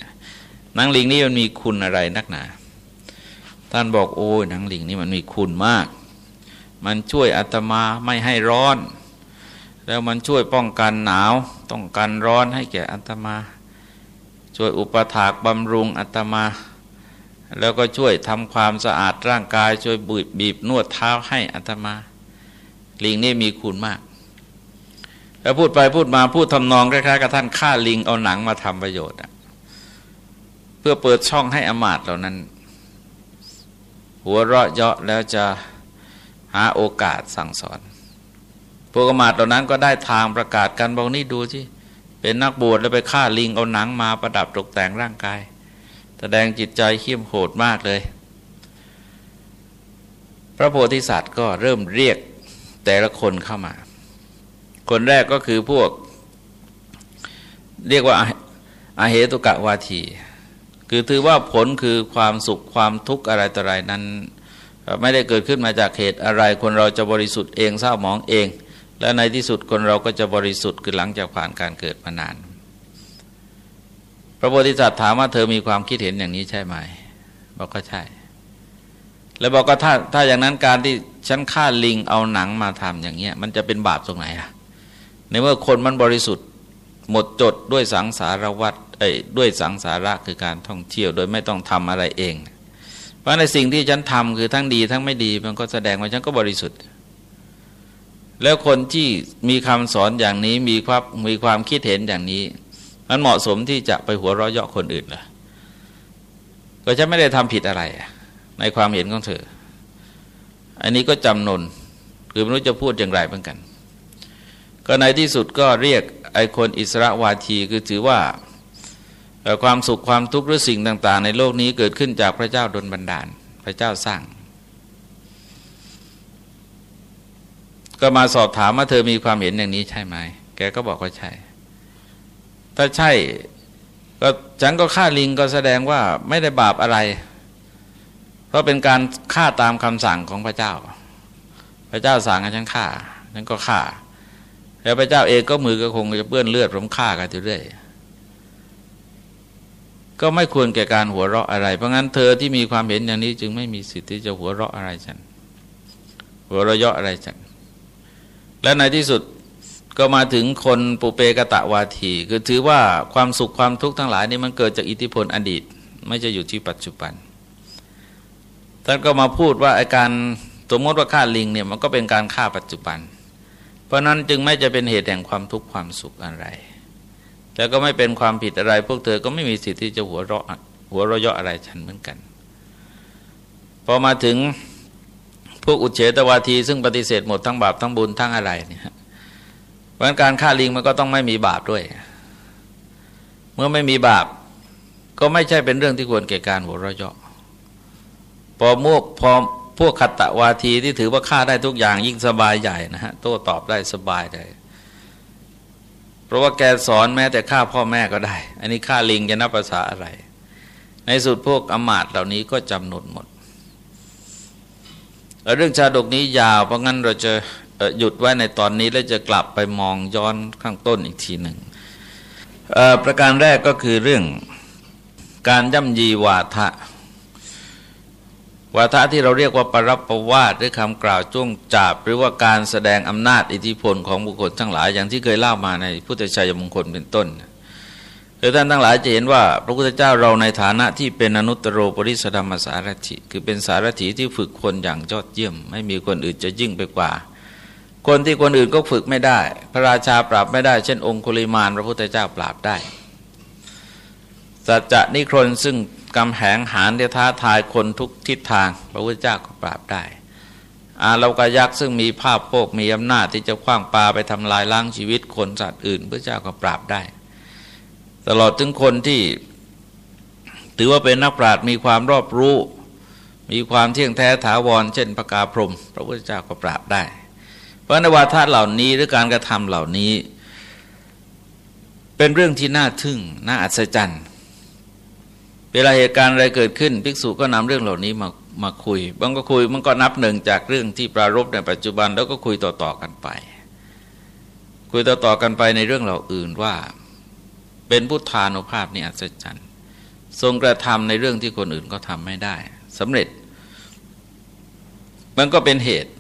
[SPEAKER 1] หนังลิงนี่มันมีคุณอะไรนักหนา ท่านบอกโอ้ยหนังลิงนี่มันมีคุณมาก มันช่วยอาตมาไม่ให้ร้อน แล้วมันช่วยป้องกันหนาวต้องกันร้อนให้แก่อาตมา ช่วยอุปถากบำรุงอาตมา แล้วก็ช่วยทำความสะอาดร่างกาย ช่วยบีบบีบนวดเท้าให้อาตมา ลิงนี่มีคุณมาก แล้วพูดไปพูดมาพูดทำนองคล้ายๆกับท่านฆ่าลิงเอาหนังมาทำประโยชน์เพื่อเปิดช่องให้อมาตเหล่านั้น หัวเราะเยาะแล้วจะ หาโอกาสสั่งสอน พวกอมาตเหล่านั้นก็ได้ทางประกาศกันบอกนี่ดูที่เป็นนักบวชแล้วไปฆ่าลิงเอาหนังมาประดับตกแต่งร่างกาย แสดงจิตใจเขี้ยมโหดมากเลย พระโพธิสัตว์ก็เริ่มเรียกแต่ละคนเข้ามา คนแรกก็คือพวก เรียกว่าอาเหตุกะวาที คือถือว่าผลคือความสุขความทุกข์อะไรต่ออะไรนั้น ไม่ได้เกิดขึ้นมาจากเหตุอะไรคนเราจะบริสุทธิ์เองเศร้าหมองเอง และในที่สุดคนเราก็จะบริสุทธิ์คือหลังจากผ่านการเกิดมานาน พระโพธิสัตว์ถามว่าเธอมีความคิดเห็นอย่างนี้ใช่ไหม บอกก็ใช่ แล้วบอกก็ถ้าถ้าอย่างนั้นการที่ฉันฆ่าลิงเอาหนังมาทำอย่างเงี้ย มันจะเป็นบาปตรงไหนอะในเมื่อคนมันบริสุทธิ์หมดจดด้วยสังสารวัตรเอ้ด้วยสังสาระคือการท่องเที่ยวโดยไม่ต้องทำอะไรเองเพราะในสิ่งที่ฉันทำคือทั้งดีทั้งไม่ดี มันก็แสดงว่าฉันก็บริสุทธิ์ แล้วคนที่มีคำสอนอย่างนี้มีความมีความคิดเห็นอย่างนี้ มันเหมาะสมที่จะไปหัวเราะเยาะคนอื่นเหรอก็จะไม่ได้ทำผิดอะไร ในความเห็นของเธอ อันนี้ก็จำนนคือไม่รู้จะพูดอย่างไรเหมือนกัน ก็ในที่สุดก็เรียกไอคนอิสระวาทีคือถือว่า ความสุขความทุกข์หรือสิ่งต่าง ๆ ในโลกนี้เกิดขึ้นจากพระเจ้าดลบันดาล พระเจ้าสร้าง ก็มาสอบถามว่าเธอมีความเห็นอย่างนี้ใช่ไหม แกก็บอกว่าใช่ ถ้าใช่ก็ฉันก็ฆ่าลิงก็แสดงว่าไม่ได้บาปอะไร เพราะเป็นการฆ่าตามคำสั่งของพระเจ้า พระเจ้าสั่งให้ฉันฆ่าฉันก็ฆ่า แล้วพระเจ้าเองก็มือก็คงจะเปื้อนเลือดผมฆ่ากันเรื่อย ก็ไม่ควรแก่การหัวเราะอะไร เพราะงั้นเธอที่มีความเห็นอย่างนี้จึงไม่มีสิทธิ์ที่จะหัวเราะอะไรฉัน หัวเราะเยาะอะไรฉัน และในที่สุดก็มาถึงคนปุเปกตะวาที คือถือว่าความสุขความทุกข์ทั้งหลายนี่มันเกิดจากอิทธิพลอดีต ไม่จะอยู่ที่ปัจจุบันท่านก็มาพูดว่าอาการสมมติว่าฆ่าลิงเนี่ยมันก็เป็นการฆ่าปัจจุบัน เพราะนั้นจึงไม่จะเป็นเหตุแห่งความทุกข์ความสุขอะไร แล้วก็ไม่เป็นความผิดอะไร พวกเธอก็ไม่มีสิทธิ์ที่จะหัวเราะหัวเราะเยาะอะไรฉันเหมือนกัน พอมาถึงพวกอุเฉตวาที ซึ่งปฏิเสธหมดทั้งบาปทั้งบุญทั้งอะไรเนี่ยเพราะการฆ่าลิงมันก็ต้องไม่มีบาปด้วย เมื่อไม่มีบาป ก็ไม่ใช่เป็นเรื่องที่ควรแก่การหัวเราะเยาะพอมวกพอพวกขัตตวาทีที่ถือว่าฆ่าได้ทุกอย่างยิ่งสบายใหญ่นะฮะโต้ตอบได้สบายได้เพ ราะว่าแกสอนแม้แต่ฆ่าพ่อแม่ก็ได้ อันนี้ฆ่าลิงจะนับภาษาอะไร ในสุดพวกอมาตเหล่านี้ก็จำนวนหมด เรื่องชาดกนี้ยาว เพราะงั้นเราจะหยุดไว้ในตอนนี้แล้วจะกลับไปมองย้อนข้างต้นอีกทีหนึ่ง ประการแรกก็คือเรื่องการย่ำยีวาทะ วาทะที่เราเรียกว่าปรับประวาทหรือคำกล่าวจ้วงจาบ หรือว่าการแสดงอำนาจอิทธิพลของบุคคลทั้งหลาย อย่างที่เคยเล่ามาในพุทธชัยมงคลเป็นต้นรือท่านทั้งหลายจะเห็นว่า พระพุทธเจ้าเราในฐานะที่เป็นอนุตตรปริสธรรมสารถิคือเป็นสารถิที่ฝึกคนอย่างยอดเยี่ยม ไม่มีคนอื่นจะยิ่งไปกว่า คนที่คนอื่นก็ฝึกไม่ได้ พระราชาปราบไม่ได้ เช่น องคุลิมาน พระพุทธเจ้าปราบได้สัจจะนิครนซึ่ง กำแหงหานที่ท้าทายคนทุกทิศทาง พระพุทธเจ้าก็ปราบได้อาเรากยักษ์ซึ่งมีภาพโปกมีอำนาจที่จะคว้างปลาไปทำลายล้างชีวิตคนสัตว์อื่น พระเจ้าก็ปราบได้ ตลอดถึงคนที่ ถือว่าเป็นนักปราชญ์มีความรอบรู้ มีความเที่ยงแท้ถาวร เช่นประกาพรม พระพุทธเจ้าก็ปราบได้ เพราะในวาทะเหล่านี้หรือการกระทำเหล่านี้ เป็นเรื่องที่น่าทึ่งน่าอัศจรรย์ เวลาเหตุการณ์อะไรเกิดขึ้น ภิกษุก็นำเรื่องเหล่านี้มามาคุยบางก็คุยมันก็นับหนึ่งจากเรื่องที่ปรารบในปัจจุบันแล้วก็คุยต่อๆกันไป คุยต่อๆกันไปในเรื่องเหล่าอื่นว่า เป็นพุทธานุภาพนี่อัศจรรย์ทรงกระทำในเรื่องที่คนอื่นก็ทำไม่ได้สำเร็จ มันก็เป็นเหตุ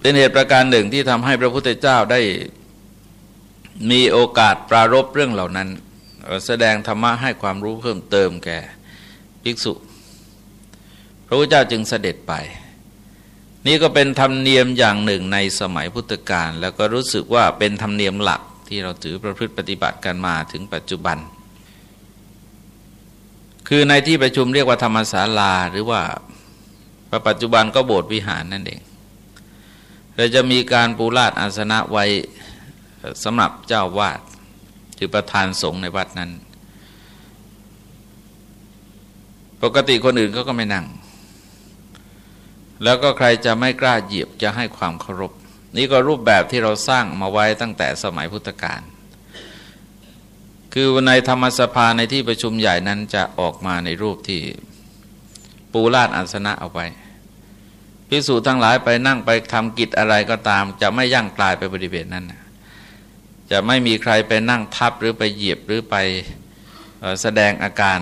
[SPEAKER 1] เป็นเหตุประการหนึ่งที่ทำให้พระพุทธเจ้าได้มีโอกาสปรารบเรื่องเหล่านั้น แสดงธรรมะให้ความรู้เพิ่มเติมแก่ภิกษุ พระพุทธเจ้าจึงเสด็จไป นี่ก็เป็นธรรมเนียมอย่างหนึ่งในสมัยพุทธกาลแล้วก็รู้สึกว่าเป็นธรรมเนียมหลักที่เราถือประพฤติปฏิบัติกันมาถึงปัจจุบัน คือในที่ประชุมเรียกว่าธรรมศาลาหรือว่าปัจจุบันก็โบสถ์วิหารนั่นเองเราจะมีการปูราดอาสนะไว้สำหรับเจ้าวาด คือประธานสงฆ์ในวัดนั้น ปกติคนอื่นเขาก็ไม่นั่ง แล้วก็ใครจะไม่กล้าเหยียบจะให้ความเคารพ นี่ก็รูปแบบที่เราสร้างมาไว้ตั้งแต่สมัยพุทธกาลคือในธรรมสภาในที่ประชุมใหญ่นั้นจะออกมาในรูปที่ปูลาดอาสนะเอาไว้พิสูจน์ทั้งหลายไปนั่งไปทำกิจอะไรก็ตาม จะไม่ย่างกลายไปบริเวณนั้นนะ จะไม่มีใครไปนั่งทับหรือไปเหยียบหรือไปแสดงอาการ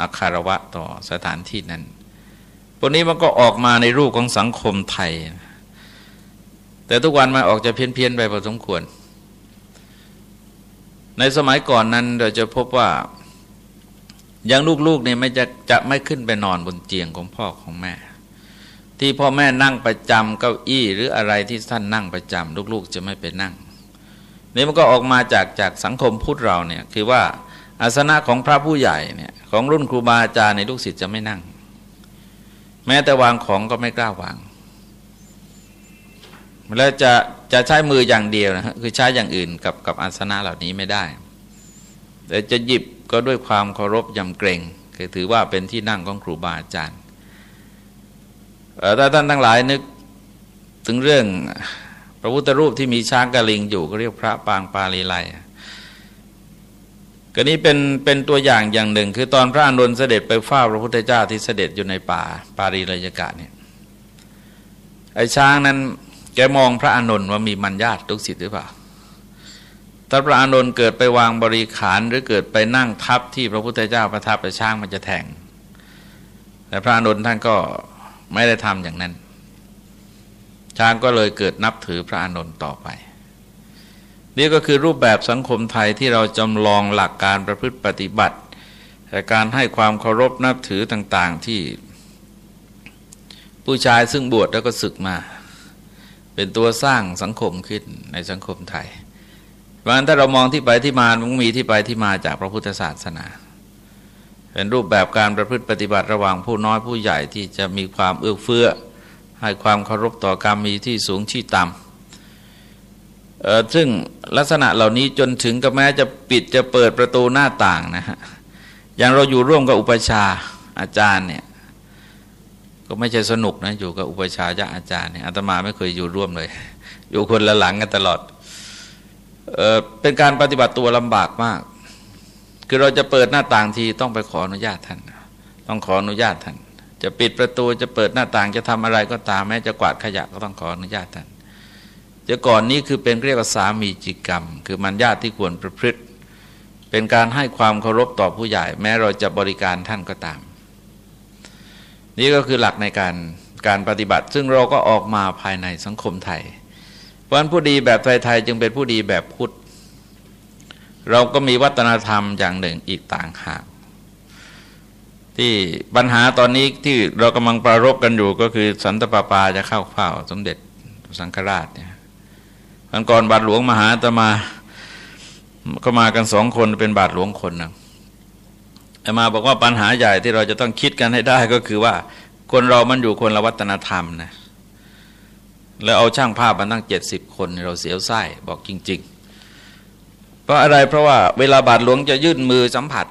[SPEAKER 1] อาคารวะต่อสถานที่นั้นพวกนี้มันก็ออกมาในรูปของสังคมไทย แต่ทุกวันมาออกจะเพี้ยนเพียนไปพอสมควร ในสมัยก่อนนั้นเราจะพบว่ายังลูกๆเนี่ยไม่จะจะไม่ขึ้นไปนอนบนเตียงของพ่อของแม่ ที่พ่อแม่นั่งประจำเก้าอี้หรืออะไรที่ท่านนั่งประจำลูกๆ จะไม่ไปนั่ง นี่มันก็ออกมาจากจากสังคมพุทธเราเนี่ยคือว่าอาสนะของพระผู้ใหญ่เนี่ยของรุ่นครูบาอาจารย์ในลูกศิษย์จะไม่นั่ง แม้แต่วางของก็ไม่กล้าวางแล้วจะจะใช้มืออย่างเดียวนะคือใช้อย่างอื่นกับกับอาสนะเหล่านี้ไม่ได้แต่จะหยิบก็ด้วยความเคารพยำเกรงคือถือว่าเป็นที่นั่งของครูบาอาจารย์ถ้าท่านทั้งหลายนึกถึงเรื่อง ระพุทธรูปที่มีช้างกระลิงอยู่ก็เรียกพระปางปาลีไลก็นี้เป็นเป็นตัวอย่างอย่างหนึ่ง คือตอนพระอานนท์เสด็จไปเฝ้าพระพุทธเจ้าที่เสด็จอยู่ในป่าปารีรยากาศเนี่ยไอ้ช้างนั้นแกมองพระอานนท์ว่ามีมัญญาติทุกสิทธิ์หรือเปล่าถ้าพระอานนท์เกิดไปวางบริขารหรือเกิดไปนั่งทับที่พระพุทธเจ้าประทับไปช้างมันจะแทง แต่พระอานนท์ท่านก็ไม่ได้ทำอย่างนั้น ช้างก็เลยเกิดนับถือพระอานนท์ต่อไป นี่ก็คือรูปแบบสังคมไทยที่เราจำลองหลักการประพฤติปฏิบัติแต่การให้ความเคารพนับถือต่าง ๆที่ ผู้ชายซึ่งบวชแล้วก็ศึกมา เป็นตัวสร้างสังคมขึ้นในสังคมไทยเพราะฉะนั้นถ้าเรามองที่ไปที่มามันมีที่ไปที่มาจากพระพุทธศาสนาเป็นรูปแบบการประพฤติปฏิบัติระหว่างผู้น้อยผู้ใหญ่ที่จะมีความเอื้อเฟื้อ ให้ความเคารพต่อกรรมมีที่สูงที่ต่ำซึ่งลักษณะเหล่านี้จนถึงกับแม้จะปิดจะเปิดประตูหน้าต่างนะฮะอย่างเราอยู่ร่วมกับอุปชาอาจารย์เนี่ยก็ไม่ใช่สนุกนะอยู่กับอุปชายะอาจารย์เนี่ยอาตมาไม่เคยอยู่ร่วมเลย อยู่คนละหลังกันตลอดเออเป็นการปฏิบัติตัวลำบากมาก คือเราจะเปิดหน้าต่างทีต้องไปขออนุญาตท่าน ต้องขออนุญาตท่าน จะปิดประตูจะเปิดหน้าต่างจะทำอะไรก็ตามแม้จะกวาดขยะก็ต้องขออนุญาตท่านจะก่อนนี้คือเป็นเรียกว่าสามีจิกรรม คือมันญาติที่ควรประพฤติ เป็นการให้ความเคารพต่อผู้ใหญ่ แม้เราจะบริการท่านก็ตาม นี่ก็คือหลักในการการปฏิบัติ ซึ่งเราก็ออกมาภายในสังคมไทย เพราะฉะนั้นผู้ดีแบบไทยๆจึงเป็นผู้ดีแบบพุทธเราก็มีวัฒนธรรมอย่างหนึ่งอีกต่างหาก ที่ปัญหาตอนนี้ที่เรากำลังประรบกันอยู่ก็คือสันตปาปาจะเข้าเฝ้าสมเด็จสังฆราชเนี่ยวันก่อนบาทหลวงมหาตมาก็มากันสองคนเป็นบาทหลวงคนนะแต่มาบอกว่าปัญหาใหญ่ที่เราจะต้องคิดกันให้ได้ก็คือว่าคนเรามันอยู่คนละวัฒนธรรมนะแล้วเอาช่างภาพมาตั้งเจ็ดสิบคนเราเสียวไส้บอกจริง ๆ เพราะอะไรเพราะว่าเวลาบาทหลวงจะยื่นมือสัมผัส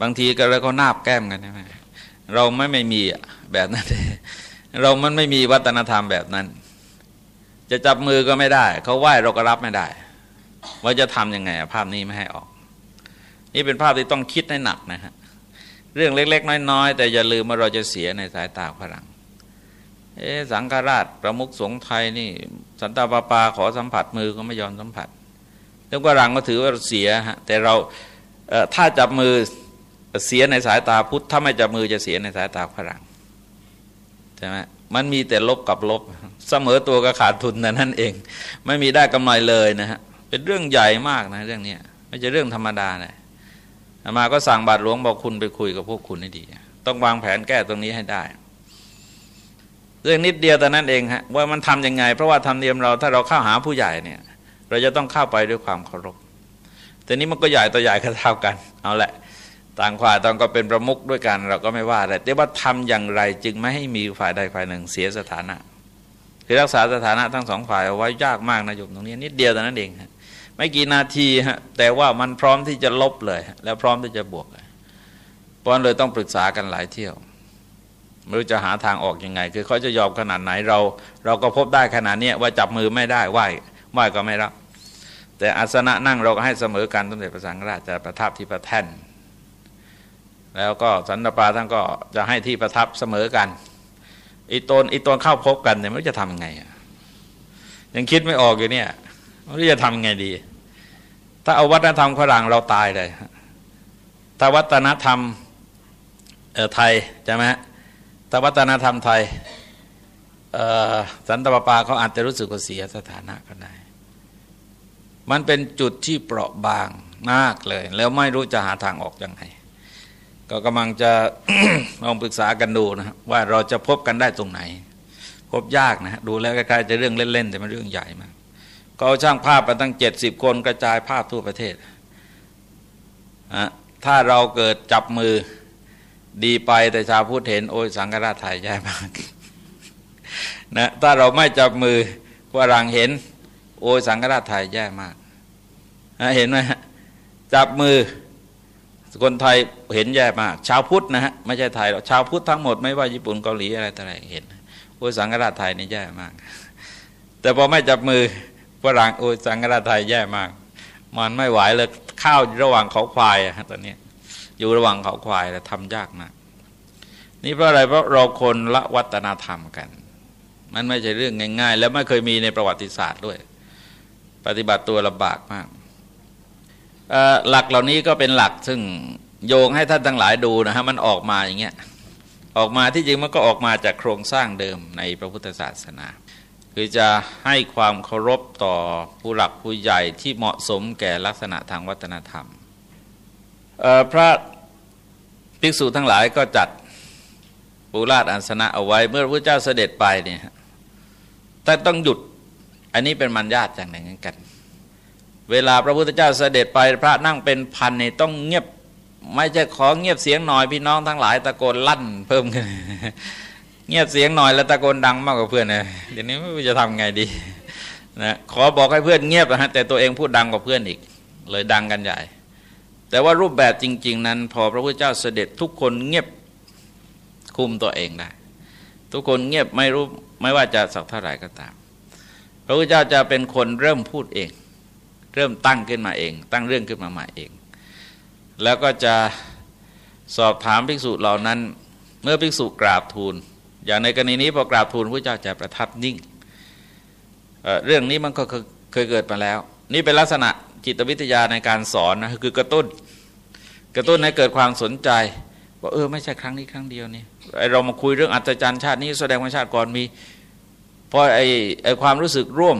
[SPEAKER 1] บางทีก็แล้วก็นาบแก้มกันใช่ไหมเราไม่ไม่มีแบบนั้นเรามันไม่มีวัฒนธรรมแบบนั้น จะจับมือก็ไม่ได้ เขาไหว้เราก็รับไม่ได้ ว่าจะทำยังไงภาพนี้ไม่ให้ออก นี่เป็นภาพที่ต้องคิดให้หนักนะฮะเรื่องเล็ก ๆ น้อยๆแต่อย่าลืมว่าเราจะเสียในสายตาฝรั่งเอ๊สังฆราชประมุขสงฆ์ไทยนี่ สันตาปาปาขอสัมผัสมือก็ไม่ยอมสัมผัสแล้วฝรั่งก็ถือว่าเสียฮะแต่เราถ้าจับมือ เสียในสายตาพุทธถ้าไม่จับมือจะเสียในสายตาฝรั่งใช่ไหมมันมีแต่ลบกับลบ เสมอตัวก็ขาดทุนนะนั่นเอง ไม่มีได้กำไรเลยนะฮะเป็นเรื่องใหญ่มากนะเรื่องนี้ไม่ใช่เรื่องธรรมดาเลยมาก็สั่งบาทหลวงบอกคุณไปคุยกับพวกคุณให้ดี ต้องวางแผนแก้ตรงนี้ให้ได้ เรื่องนิดเดียวแต่นั้นเองฮะว่ามันทํำยังไง เพราะว่าทำเนียมเราถ้าเราเข้าหาผู้ใหญ่เนี่ย เราจะต้องเข้าไปด้วยความเคารพแต่นี้มันก็ใหญ่ต่อใหญ่ก็เท่ากัน เอาแหละ ต่างฝ่ายต่างก็เป็นประมุขด้วยกันเราก็ไม่ว่าอะไรแต่ว่าทำอย่างไรจึงไม่ให้มีฝ่ายใดฝ่ายหนึ่งเสียสถานะคือรักษาสถานะทั้งสองฝ่ายเอาไว้ยากมากนะโยมตรงนี้นิดเดียวแต่นั้นเองไม่กี่นาทีฮะแต่ว่ามันพร้อมที่จะลบเลย แล้วพร้อมที่จะบวกเลยเพราะเลยต้องปรึกษากันหลายเที่ยวไม่รู้จะหาทางออกยังไง คือเขาจะยอมขนาดไหนเรา เราก็พบได้ขนาดนี้ว่าจับมือไม่ได้ไหวไหวก็ไม่รับแต่อาสนะนั่งเราก็ให้เสมอกันสมเด็จพระสังฆราชจะประทับที่ประแท่น แล้วก็สันตปาท่านก็จะให้ที่ประทับเสมอกันอีตนอีตนเข้าพบกันเนี่ยไม่รู้จะทำยังไงยังคิดไม่ออกอยู่เนี่ยไม่รู้จะทำยังไงดี ถ้าเอาวัฒนธรรมฝรั่งเราตายเลยถ้าวัฒนธรรมไทยใช่ไหมถ้าวัฒนธรรมไทยสันตปาปาเขาอาจจะรู้สึกเสียสถานะก็ได้ มันเป็นจุดที่เปราะบางมากเลย แล้วไม่รู้จะหาทางออกยังไง ก็กำลังจะลองปรึกษากันดูนะว่าเราจะพบกันได้ตรงไหน พบยากนะดูแล้วคล้ายๆจะเรื่องเล่นๆแต่มันเรื่องใหญ่มากก็เอาช่างภาพมาตั้งเจ็ดสิบคนกระจายภาพทั่วประเทศถ้าเราเกิดจับมือดีไปแต่ชาวพุทธเห็นโอ้ยสังฆราชไทยแย่มากนะถ้าเราไม่จับมือฝรั่งเห็น โอ้ยสังฆราชไทยแย่มากเห็นไหมจับมือ คนไทยเห็นแย่มาก ชาวพุทธนะฮะไม่ใช่ไทยหรอกชาวพุทธทั้งหมดไม่ว่าญี่ปุ่นเกาหลีอะไรต่ออะไรเห็นโอ้สังฆราชไทยนี่แย่มาก แต่พอไม่จับมือฝรั่งโอ้สังฆราชไทยแย่มาก มันไม่ไหวเลยข้าวระหว่างเขาควายอะตอนนี้อยู่ระหว่างเขาควายแล้วทำยากมากนี่เพราะอะไรเพราะเราคนละวัฒนธรรมกัน มันไม่ใช่เรื่องง่าย ๆ แล้วไม่เคยมีในประวัติศาสตร์ด้วย ปฏิบัติตัวลำบากมาก หลักเหล่านี้ก็เป็นหลักซึ่งโยงให้ท่านทั้งหลายดูนะฮะมันออกมาอย่างเงี้ยออกมาที่จริงมันก็ออกมาจากโครงสร้างเดิมในพระพุทธศาสนา คือจะให้ความเคารพต่อผู้หลักผู้ใหญ่ที่เหมาะสมแก่ลักษณะทางวัฒนธรรมพระภิกษุทั้งหลายก็จัดปูราชอัสนะเอาไว้เมื่อพระเจ้าเสด็จไปเนี่ยแต่ต้องหยุดอันนี้เป็นมันญาติอย่างหนึ่งกัน เวลาพระพุทธเจ้าเสด็จไปพระนั่งเป็นพันนี่ต้องเงียบไม่ใช่ขอเงียบเสียงหน่อยพี่น้องทั้งหลายตะโกนลั่นเพิ่มขึ้นเงียบเสียงหน่อยแล้วตะโกนดังมากกว่าเพื่อนเลยเดี๋ยวนี้ไม่รู้จะทำไงดีนะขอบอกให้เพื่อนเงียบนะฮะแต่ตัวเองพูดดังกว่าเพื่อนอีก เลยดังกันใหญ่ แต่ว่ารูปแบบจริง ๆ นั้น พอพระพุทธเจ้าเสด็จทุกคนเงียบคุมตัวเองได้ทุกคนเงียบไม่รู้ไม่ว่าจะสักเท่าไหร่ก็ตาม พระพุทธเจ้าจะเป็นคนเริ่มพูดเอง เริ่มตั้งขึ้นมาเอง ตั้งเรื่องขึ้นมาใหม่เอง แล้วก็จะสอบถามภิกษุเหล่านั้น เมื่อภิกษุกราบทูล อย่างในกรณีนี้พอกราบทูลพระเจ้าจะประทับนิ่งเเรื่องนี้มันก็เคยเกิดมาแล้ว นี่เป็นลักษณะจิตวิทยาในการสอนนะคือกระตุ้น กระตุ้นให้เกิดความสนใจว่าเออไม่ใช่ครั้งนี้ครั้งเดียวนี่ไอเรามาคุยเรื่องอัศจรรย์ชาตินี้แสดงว่าชาติก่อนมีพอไอไอความรู้สึกร่วม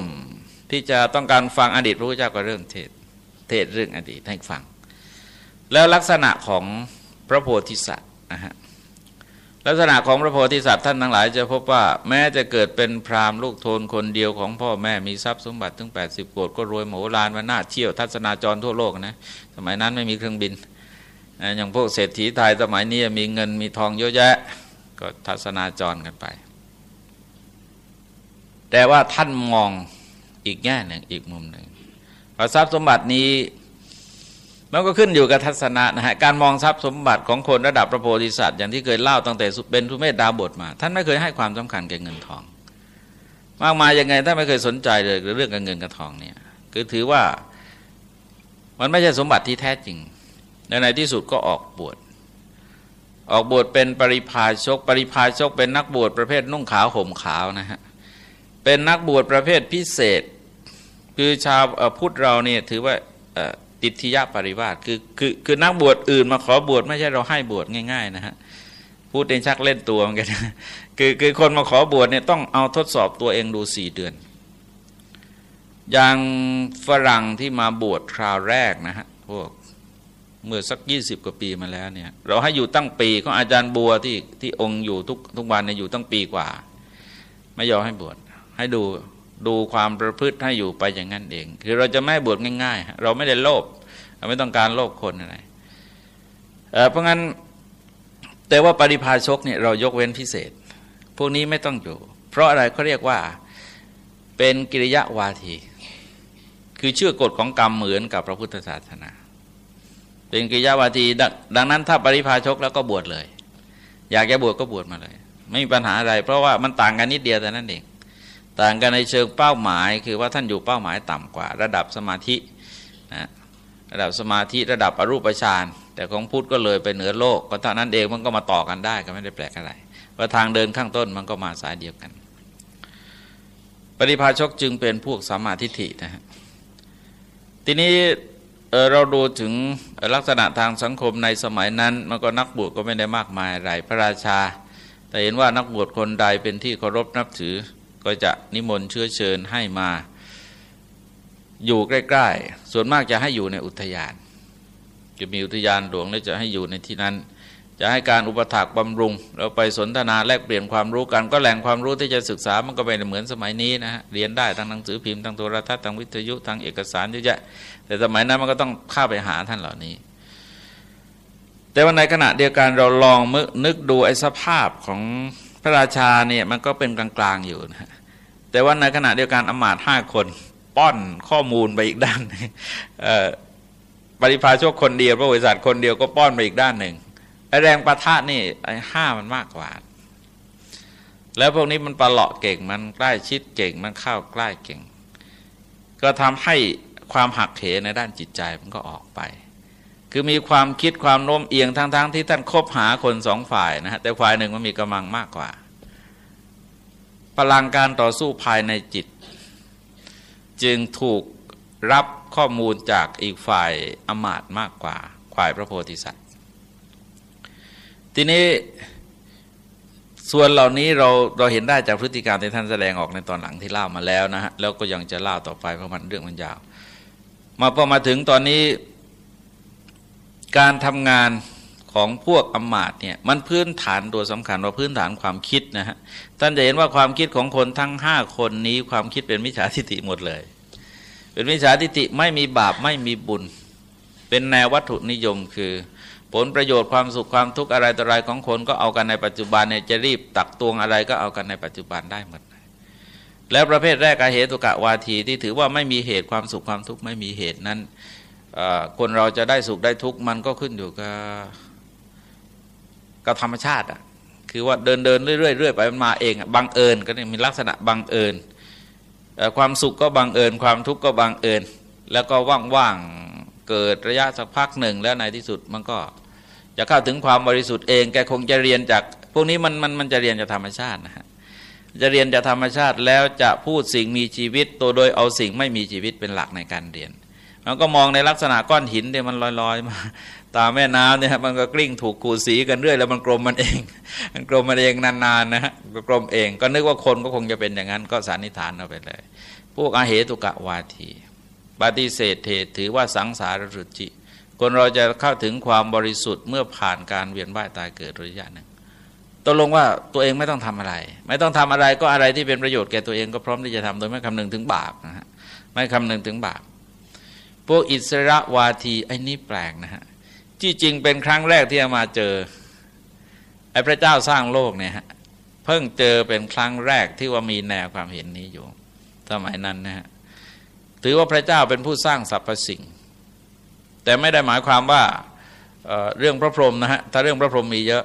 [SPEAKER 1] ที่จะต้องการฟังอดีตพระพุทธเจ้าก็เริ่มเทศเทศเรื่องอดีตให้ฟัง แล้วลักษณะของพระโพธิสัตว์นะฮะลักษณะของพระโพธิสัตว์ท่านทั้งหลายจะพบว่าแม้จะเกิดเป็นพราหมณ์ลูกโทนคนเดียวของพ่อแม่มีทรัพย์สมบัติถึง 80โกดก็รวยโหมลานมาหน้าเที่ยวทัศนาจรทั่วโลกนะสมัยนั้นไม่มีเครื่องบิน อย่างพวกเศรษฐีไทยสมัยนี้มีเงินมีทองเยอะแยะ ก็ทัศนาจรกันไป แต่ว่าท่านมอง อีกแง่หนึ่งอีกมุมหนึ่งว่าทรัพย์สมบัตินี้มันก็ขึ้นอยู่กับทัศนะนะฮะการมองทรัพย์สมบัติของคนระดับพระโพธิสัตว์อย่างที่เคยเล่าตั้งแต่เป็นทุเมธดาบทมา ท่านไม่เคยให้ความสำคัญแก่เงินทอง มากมายยังไงท่านไม่เคยสนใจเลยเรื่องการเงินกับทองเนี่ยคือถือว่ามันไม่ใช่สมบัติที่แท้จริงในในที่สุดก็ออกบวชออกบวชเป็นปริพาชก ปริพาชกเป็นนักบวชประเภทนุ่งขาวห่มขาวนะฮะเป็นนักบวชประเภทพิเศษ คือชาวพุทธเราเนี่ยถือว่าติทิยะปริวาสคือคือคือนักบวชอื่นมาขอบวชไม่ใช่เราให้บวชง่าย ๆ นะฮะพูดเองชักเล่นตัวเหมือนกันคือคือคนมาขอบวชเนี่ยต้องเอาทดสอบตัวเองดูสี่เดือน อย่างฝรั่งที่มาบวชคราวแรกนะฮะพวกเมื่อสักยี่สิบกว่าปีมาแล้วเนี่ย เราให้อยู่ตั้งปีของอาจารย์บัวที่ที่องค์อยู่ทุกทุกวันเนี่ยอยู่ตั้งปีกว่า ไม่ยอมให้บวชให้ดู ดูความประพฤติให้อยู่ไปอย่างนั้นเอง คือเราจะไม่บวชง่ายๆ เราไม่ได้โลภเราไม่ต้องการโลภคนอะไรเพราะงั้นแต่ว่าปริพาชกเนี่ยเรายกเว้นพิเศษ พวกนี้ไม่ต้องอยู่ เพราะอะไรเขาเรียกว่าเป็นกิริยาวาที คือเชื่อกฎของกรรมเหมือนกับพระพุทธศาสนา เป็นกิริยาวาทีดังนั้นถ้าปริพาชกแล้วก็บวชเลย อยากจะบวชก็บวชมาเลย ไม่มีปัญหาอะไร เพราะว่ามันต่างกันนิดเดียวแต่นั้นเอง ต่างกันในเชิงเป้าหมาย คือว่าท่านอยู่เป้าหมายต่ำกว่า ระดับสมาธินะระดับสมาธิระดับอรูปฌานแต่ของพุทธก็เลยไปเหนือโลกก็เท่านั้นเองมันก็มาต่อกันได้ก็ไม่ได้แปลกอะไรว่าทางเดินข้างต้นมันก็มาสายเดียวกันปริพาชกจึงเป็นพวกสมาธิฐินะฮะทีนี้เราดูถึงลักษณะทางสังคมในสมัยนั้น มันก็นักบวชก็ไม่ได้มากมายอะไรพระราชา แต่เห็นว่านักบวชคนใดเป็นที่เคารพนับถือ ก็จะนิมนต์เชื้อเชิญให้มา อยู่ใกล้ๆ ส่วนมากจะให้อยู่ในอุทยาน จะมีอุทยานหลวงแล้วจะให้อยู่ในที่นั้น จะให้การอุปถัมภ์บำรุง เราไปสนทนาแลกเปลี่ยนความรู้กัน ก็แหล่งความรู้ที่จะศึกษามันก็ไม่เหมือนสมัยนี้นะฮะเรียนได้ทั้งหนังสือพิมพ์ทั้งโทรทัศน์ทั้งวิทยุทั้งเอกสารเยอะแยะแต่สมัยนั้นมันก็ต้องเข้าไปหาท่านเหล่านี้แต่ว่าในขณะเดียวกันเราลองมึกนึกดูไอ้สภาพของพระราชาเนี่ยมันก็เป็นกลางๆอยู่นะ แต่ว่าในขณะเดียวกันอมาตห้าคนป้อนข้อมูลไปอีกด้านปริพาชกคนเดียวพระบริษัทคนเดียวก็ป้อนไปอีกด้านหนึ่งแรงประทะนี่ไอ้ห้ามันมากกว่า แล้วพวกนี้มันประหลาะเก่งมันใกล้ชิดเก่งมันเข้าใกล้เก่ง ก็ทำให้ความหักเหในด้านจิตใจมันก็ออกไป คือมีความคิดความโน้มเอียงทั้งๆทที่ท่านคบหาคนสองฝ่ายนะฮะแต่ฝ่ายหนึ่งมันมีกำลังมากกว่า พลังการต่อสู้ภายในจิต จึงถูกรับข้อมูลจากอีกฝ่ายอมาตมากกว่าฝ่ายพระโพธิสัตว์ ทีนี้ส่วนเหล่านี้เราเราเห็นได้จากพฤติการมที่ท่านแสดงออกในตอนหลังที่เล่ามาแล้วนะฮะแล้วก็ยังจะเล่าต่อไปเพราะมันเรื่องมันยาว มาพอมาถึงตอนนี้การทำงาน ของพวกอมาตเนี่ยมันพื้นฐานตัวสำคัญว่าพื้นฐานความคิดนะฮะท่านจะเห็นว่าความคิดของคนทั้งห้าคนนี้ความคิดเป็นมิจฉาทิฏฐิหมดเลย เป็นมิจฉาทิฏฐิไม่มีบาปไม่มีบุญ เป็นแนววัตถุนิยมคือ ผลประโยชน์ความสุขความทุกข์อะไรต่ออะไรของคนก็เอากันในปัจจุบันเนี่ยจะรีบตักตวงอะไรก็เอากันในปัจจุบันได้หมดแล้วประเภทแรกอาเหตุกะวาทีที่ถือว่าไม่มีเหตุความสุขความทุกข์ไม่มีเหตุนั้นคนเราจะได้สุขได้ทุกข์มันก็ขึ้นอยู่กับ กับธรรมชาติอะคือว่าเดินเดินเรื่อยๆเรื่อยไปมันมาเองบังเอิญก็มีลักษณะบังเอิญความสุขก็บังเอิญ ความทุกข์ก็บังเอิญ แล้วก็ว่างๆเกิดระยะสักพักหนึ่งแล้วในที่สุดมันก็จะเข้าถึงความบริสุทธิ์เองแกคงจะเรียนจาก พวกนี้มันมันมันจะเรียนจากธรรมชาตินะฮะจะเรียนจากธรรมชาติแล้วจะพูดสิ่งมีชีวิต ตัวโดยเอาสิ่งไม่มีชีวิตเป็นหลักในการเรียนมันก็มองในลักษณะก้อนหินเนี่ยมันลอยๆมา ตามแม่น้ำเนี่ยมันก็กลิ้งถูกขูดสีกันเรื่อยแล้วมันกลมมันเอง มันกลมมันเองนานๆนะฮะก็กลมเองก็นึกว่าคนก็คงจะเป็นอย่างนั้น ก็สันนิษฐานเอาไปเลย พวกอาเหตุกะวาทีปฏิเสธเหตุถือว่าสังสารรุจิ คนเราจะเข้าถึงความบริสุทธิ์เมื่อผ่านการเวียนว่ายตายเกิดระยะหนึ่งตกลงว่าตัวเองไม่ต้องทำอะไร ไม่ต้องทำอะไรก็อะไรที่เป็นประโยชน์แก่ตัวเองก็พร้อมที่จะทำโดยไม่คำนึงถึงบาปนะฮะไม่คำนึงถึงบาปพวกอิสระวาทีไอ้นี่แปลกนะฮะ ที่จริงเป็นครั้งแรกที่มาเจอไอ้พระเจ้าสร้างโลกเนี่ยฮะเพิ่งเจอเป็นครั้งแรกที่ว่ามีแนวความเห็นนี้อยู่ สมัยนั้นนะฮะถือว่าพระเจ้าเป็นผู้สร้างสรรพสิ่ง แต่ไม่ได้หมายความว่าเเรื่องพระพรหมนะฮะถ้าเรื่องพระพรหมมีเยอะ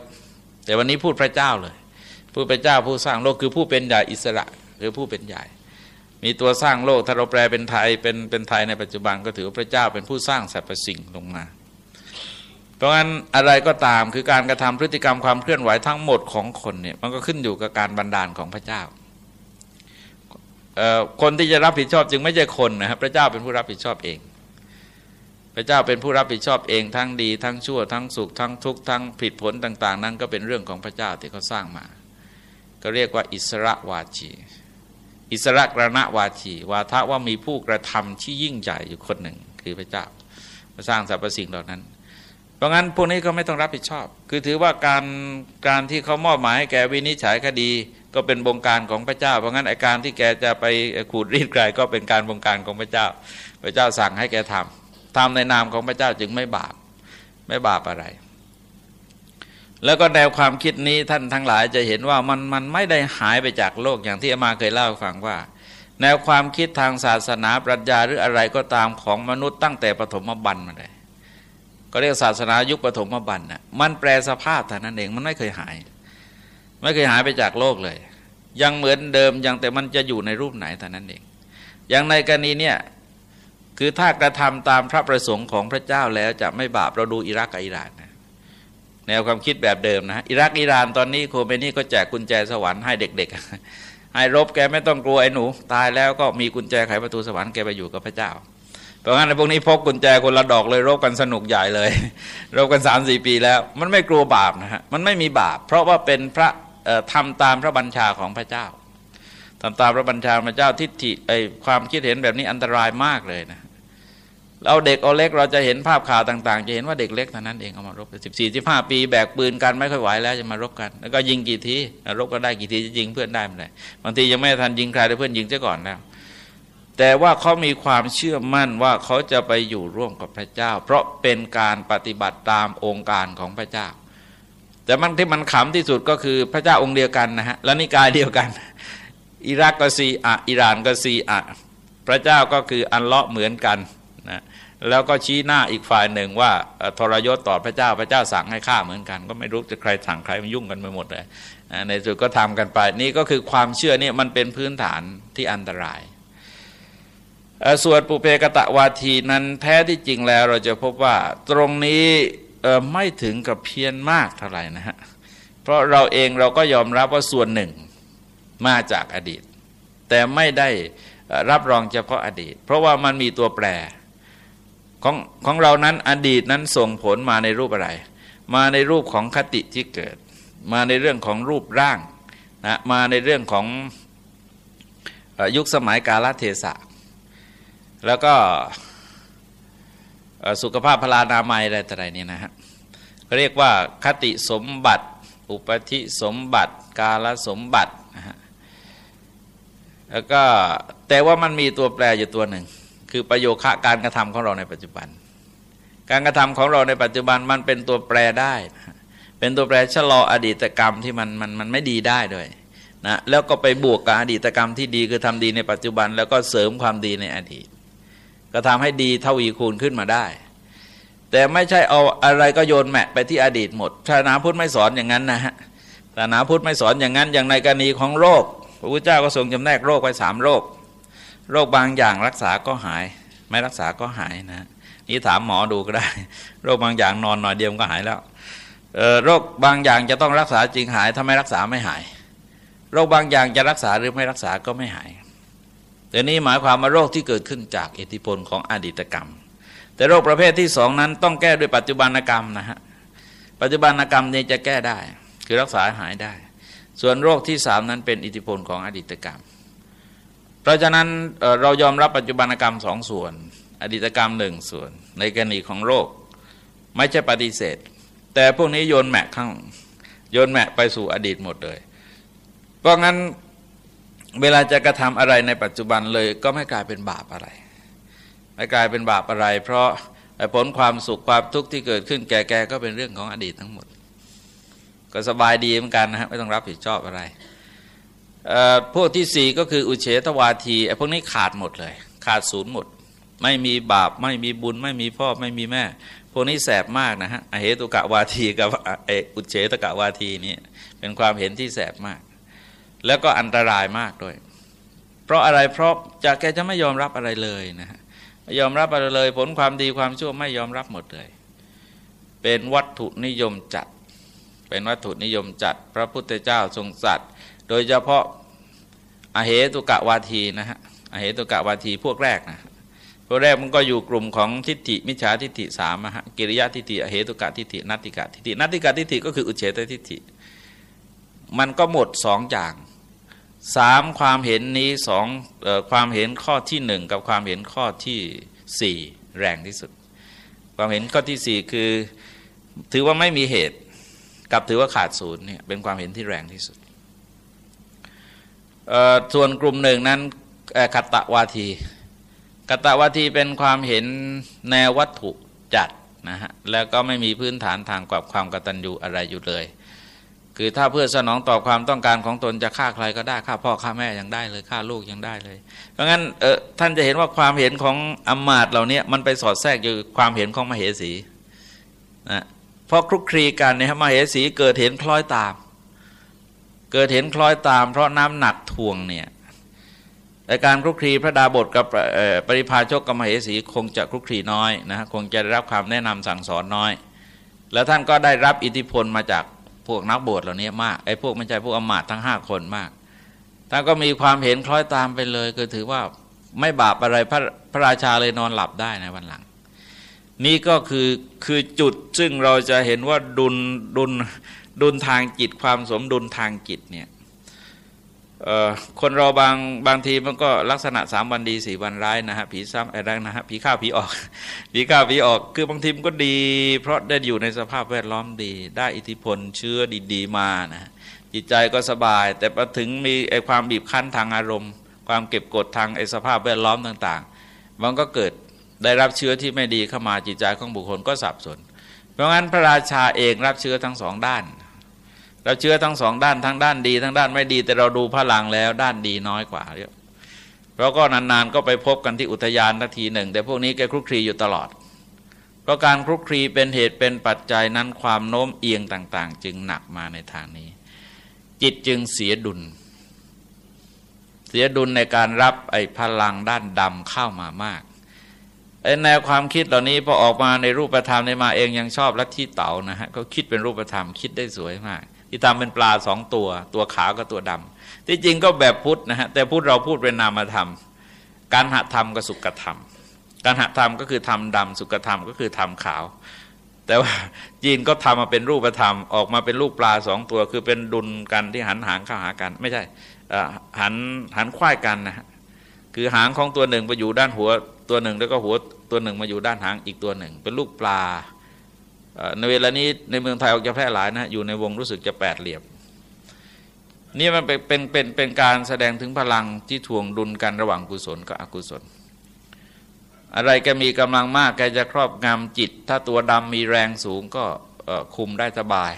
[SPEAKER 1] แต่วันนี้พูดพระเจ้าเลยพูดพระเจ้าผู้สร้างโลกคือผู้เป็นใหญ่อิสระหรือผู้เป็นใหญ่ มีตัวสร้างโลกถ้าเราแปลเป็นไทยเป็นเป็นไทยในปัจจุบันก็ถือว่าพระเจ้าเป็นผู้สร้างสรรพสิ่งลงมา เพราะงั้นอะไรก็ตามคือการกระทำพฤติกรรมความเคลื่อนไหวทั้งหมดของคนเนี่ยมันก็ขึ้นอยู่กับการบันดาลของพระเจ้าคนที่จะรับผิดชอบจึงไม่ใช่คนนะครับพระเจ้าเป็นผู้รับผิดชอบเอง พระเจ้าเป็นผู้รับผิดชอบเองทั้งดี ทั้งชั่วทั้งสุขทั้งทุกข์ทั้งผิดผลต่าง ๆ นั้นก็เป็นเรื่องของพระเจ้าที่เขาสร้างมา ก็เรียกว่าอิสระวาจีอิสระกรณวาจีวาทะว่ามีผู้กระทำที่ยิ่งใหญ่อยู่คนหนึ่ง คือพระเจ้ามาสร้างสรรพสิ่งเหล่านั้น เพราะงั้นพวกนี้ก็ไม่ต้องรับผิดชอบ คือถือว่าการการที่เขามอบหมายให้แกวินิจฉัยคดี ก็เป็นบงการของพระเจ้า เพราะงั้นไอการที่แกจะไปขูดรีดไกลก็เป็นการบงการของพระเจ้า พระเจ้าสั่งให้แกทำทำในนามของพระเจ้าจึงไม่บาปไม่บาปอะไร แล้วก็แนวความคิดนี้ท่านทั้งหลายจะเห็นว่ามันมันไม่ได้หายไปจากโลกอย่างที่อามาเคยเล่าฟังว่า แนวความคิดทางศาสนาปรัชญาหรืออะไรก็ตามของมนุษย์ตั้งแต่ปฐมบันมาเลย ก็เรียกศาสนายุคปฐมบันน่ะมันแปลสภาพแต่นั้นเองมันไม่เคยหาย ไม่เคยหายไปจากโลกเลย ยังเหมือนเดิมยังแต่มันจะอยู่ในรูปไหนแต่นั้นเอง อย่างในกรณีเนี่ยคือถ้ากระทำตามพระประสงค์ของพระเจ้าแล้วจะไม่บาปเราดูอิรักกับอิหร่านนะแนวความคิดแบบเดิมนะอิรักอิหร่านตอนนี้โคเมนี่ก็แจกกุญแจสวรรค์ให้เด็กๆให้รบแกไม่ต้องกลัวไอ้หนู ตายแล้วก็มีกุญแจไขประตูสวรรค์แกไปอยู่กับพระเจ้า เพราะงั้นในพวกนี้พกกุญแจคนละดอกเลยรบกันสนุกใหญ่เลยรบกันสามสี่ปีแล้ว มันไม่กลัวบาปนะฮะมันไม่มีบาป เพราะว่าเป็นพระทำตามพระบัญชาของพระเจ้าทำตามพระบัญชาพระเจ้าทิฏฐิไอความคิดเห็นแบบนี้อันตรายมากเลยนะเราเด็กเอาเล็กเราจะเห็นภาพข่าวต่าง ๆ จะเห็นว่าเด็กเล็กเท่านั้นเองเอามารบสิบสี่สิบห้าปีแบกปืนกันไม่ค่อยไหวแล้วจะมารบกัน แล้วก็ยิงกี่ทีรบก็ได้กี่ทีจะยิงเพื่อนได้ไม่ได้บางทียังไม่ทันยิงใครแต่เพื่อนยิงเจ้าก่อนแล้ว แต่ว่าเขามีความเชื่อมั่นว่าเขาจะไปอยู่ร่วมกับพระเจ้า เพราะเป็นการปฏิบัติตามองค์การของพระเจ้า แต่มันที่มันขำที่สุดก็คือพระเจ้าองค์เดียวกันนะฮะและนิกายเดียวกัน อิรักก็ซีอะอิหร่านก็ซีอะพระเจ้าก็คืออันเลาะเหมือนกันนะแล้วก็ชี้หน้าอีกฝ่ายหนึ่งว่าทรยศต่อพระเจ้าพระเจ้าสั่งให้ฆ่าเหมือนกัน ก็ไม่รู้จะใครสั่งใครมันยุ่งกันไปหมดเลยในสุดก็ทำกันไป นี่ก็คือความเชื่อนี่มันเป็นพื้นฐานที่อันตราย ส่วนปุเพกตะวาทีนั้นแท้ที่จริงแล้วเราจะพบว่าตรงนี้ไม่ถึงกับเพี้ยนมากเท่าไหร่นะฮะเพราะเราเองเราก็ยอมรับว่าส่วนหนึ่งมาจากอดีต แต่ไม่ได้รับรองเฉพาะอดีต เพราะว่ามันมีตัวแปรของของเรานั้นอดีตนั้นส่งผลมาในรูปอะไร มาในรูปของคติที่เกิด มาในเรื่องของรูปร่างนะมาในเรื่องของยุคสมัยกาลเทศะ แล้วก็สุขภาพพลานามัยอะไรต่ออะไรนี่นะฮะเรียกว่าคติสมบัติ อุปธิสมบัติ กาลสมบัตินะฮะแล้วก็แต่ว่ามันมีตัวแปรอยู่ตัวหนึ่ง คือประโยคะการกระทำของเราในปัจจุบัน การกระทำของเราในปัจจุบันมันเป็นตัวแปรได้ เป็นตัวแปรชะลออดีตกรรมที่มันมันมันไม่ดีได้ด้วยนะแล้วก็ไปบวกกับอดีตกรรมที่ดีคือทำดีในปัจจุบัน แล้วก็เสริมความดีในอดีต ก็ทำให้ดีทวีคูณขึ้นมาได้ แต่ไม่ใช่เอาอะไรก็โยนแมะไปที่อดีตหมดศาสนาพุทธไม่สอนอย่างนั้นนะฮะศาสนาพุทธไม่สอนอย่างนั้น อย่างในกรณีของโรคพระพุทธเจ้าก็ทรงจำแนกโรคไว้สามโรค โรคบางอย่างรักษาก็หาย ไม่รักษาก็หายนะนี่ถามหมอดูก็ได้ โรคบางอย่างนอนหน่อยเดียวก็หายแล้วโรคบางอย่างจะต้องรักษาจริงหายถ้าไม่รักษาไม่หาย โรคบางอย่างจะรักษาหรือไม่รักษาก็ไม่หาย แต่นี้หมายความว่าโรคที่เกิดขึ้นจากอิทธิพลของอดีตกรรม แต่โรคประเภทที่สองนั้นต้องแก้ด้วยปัจจุบันกรรมนะฮะปัจจุบันกรรมนี้จะแก้ได้ คือรักษาหายได้ ส่วนโรคที่สามนั้นเป็นอิทธิพลของอดีตกรรม เพราะฉะนั้นเรายอมรับปัจจุบันกรรมสองส่วน อดีตกรรมหนึ่งส่วน ในกรณีของโรคไม่ใช่ปฏิเสธ แต่พวกนี้โยนแมะข้างโยนแมะไปสู่อดีตหมดเลย เพราะงั้น เวลาจะกระทำอะไรในปัจจุบันเลย ก็ไม่กลายเป็นบาปอะไร ไม่กลายเป็นบาปอะไร เพราะผลความสุขความทุกข์ที่เกิดขึ้นแก่แกก็เป็นเรื่องของอดีตทั้งหมด ก็สบายดีเหมือนกันนะฮะไม่ต้องรับผิดชอบอะไรพวกที่สี่ก็คืออุเฉตวาทีไอ้พวกนี้ขาดหมดเลย ขาดศูนย์หมด ไม่มีบาปไม่มีบุญ ไม่มีพ่อไม่มีแม่ พวกนี้แสบมากนะฮะอเหตุกะวาทีกับไออุเฉตกะวาทีนี่เป็นความเห็นที่แสบมาก แล้วก็อันตรายมากด้วย เพราะอะไรเพราะจะแกจะไม่ยอมรับอะไรเลยนะฮะไม่ยอมรับอะไรเลย ผลความดีความชั่วไม่ยอมรับหมดเลย เป็นวัตถุนิยมจัด เป็นวัตถุนิยมจัด พระพุทธเจ้าทรงสัตว์ โดยเฉพาะอเหตุกะวาทีนะฮะอเหตุกะวาทีพวกแรกนะพวกแรกมันก็อยู่กลุ่มของทิฏฐิมิจฉาทิฏฐิสามฮะกิริยะทิฏฐิอเหตุกะทิฏฐินัตติกะทิฏฐินัตติกะทิฏฐิก็คืออุเฉตทิฏฐิมันก็หมดสองอย่าง สามความเห็นนี้สองความเห็นข้อที่หนึ่งกับความเห็นข้อที่สี่แรงที่สุด ความเห็นข้อที่สี่คือถือว่าไม่มีเหตุ กับถือว่าขาดศูนย์เนี่ยเป็นความเห็นที่แรงที่สุดส่วนกลุ่มหนึ่งนั้นกัตตวาทีกัตตวาทีเป็นความเห็นแนววัตถุจัดนะฮะแล้วก็ไม่มีพื้นฐานทางกับความกตัญญูอะไรอยู่เลย คือถ้าเพื่อสนองตอบความต้องการของตนจะฆ่าใครก็ได้ฆ่าพ่อฆ่าแม่ยังได้เลยฆ่าลูกยังได้เลย เพราะงั้นเออท่านจะเห็นว่าความเห็นของอมมาตเหล่านี้มันไปสอดแทรกอยู่ความเห็นของมเหสีนะเพราะคลุกคลีกันเนี่ยมเหสีเกิดเห็นคล้อยตาม เกิดเห็นคล้อยตาม เพราะน้ำหนักทวงเนี่ยแต่การคลุกคลีพระดาบทกับปริพาชกกับมเหสีคงจะคลุกคลีน้อยนะคงจะได้รับความแนะนำสั่งสอนน้อย แล้วท่านก็ได้รับอิทธิพลมาจาก พวกนักบวชเหล่านี้มากไอ้พวกไม่ใช่พวกอมาตทั้งห้าคนมากท่านก็มีความเห็นคล้อยตามไปเลยก็ถือว่าไม่บาปอะไรพระพระราชาเลยนอนหลับได้ในวันหลัง นี่ก็คือคือจุดซึ่งเราจะเห็นว่าดุลดุลดุลทางจิตความสมดุลทางจิตเนี่ย คนเราบางบางทีมันก็ลักษณะสามวันดีสี่วันร้ายนะฮะผีซ้ำอะไรนะฮะผีข้าวผีออกผีข้าวผีออกคือบางทีมันก็ดี เพราะได้อยู่ในสภาพแวดล้อมดี ได้อิทธิพลเชื้อดีๆมานะจิตใจก็สบาย แต่พอถึงมีไอความบีบคั้นทางอารมณ์ ความเก็บกดทางไอสภาพแวดล้อมต่างๆ มันก็เกิดได้รับเชื้อที่ไม่ดีเข้ามาจิตใจของบุคคลก็สับสน เพราะงั้นพระราชาเองรับเชื้อทั้งสองด้าน เราเชื่อทั้งสองด้านทั้งด้านดี ทั้งด้านไม่ดี แต่เราดูพลังแล้วด้านดีน้อยกว่าเยอะเราก็นานๆก็ไปพบกันที่อุทยานนาทีหนึ่ง แต่พวกนี้แกคลุกคลีอยู่ตลอด เพราะการคลุกคลีเป็นเหตุเป็นปัจจัยนั้นความโน้มเอียงต่าง ๆ จึงหนักมาในทางนี้ จิตจึงเสียดุล เสียดุลในการรับไอ้พลังด้านดำเข้ามามากไอ้แนวความคิดเหล่านี้พอออกมาในรูปธรรมในมาเองยังชอบลัทธิเต๋านะฮะก็คิดเป็นรูปธรรมคิดได้สวยมาก ที่ทำเป็นปลาสองตัว ตัวขาวกับตัวดำที่จริงก็แบบพุทธนะฮะแต่พุทธเราพูดเป็นนามธรรม การหะธรรมกับสุกธรรม การหะธรรมก็คือทำดำสุกธรรมก็คือทำขาว แต่ว่าจีนก็ทำมาเป็นรูปธรรม ออกมาเป็นลูกปลาสองตัว คือเป็นดุลกันที่หันหางเข้าหากัน ไม่ใช่หันหันควายกันนะฮะคือหางของตัวหนึ่งไปอยู่ด้านหัวตัวหนึ่ง แล้วก็หัวตัวหนึ่งมาอยู่ด้านหางอีกตัวหนึ่ง เป็นลูกปลา ในเวลานี้ในเมืองไทยออกจะแพร่หลายนะอยู่ในวงรู้สึกจะแปดเหลี่ยมนี่มันเป็นเป็นเป็นเป็นการแสดงถึงพลังที่ทวงดุลกันระหว่างกุศลกับอกุศล อะไรแกมีกำลังมากแกจะครอบงำจิต ถ้าตัวดำมีแรงสูงก็คุมได้สบาย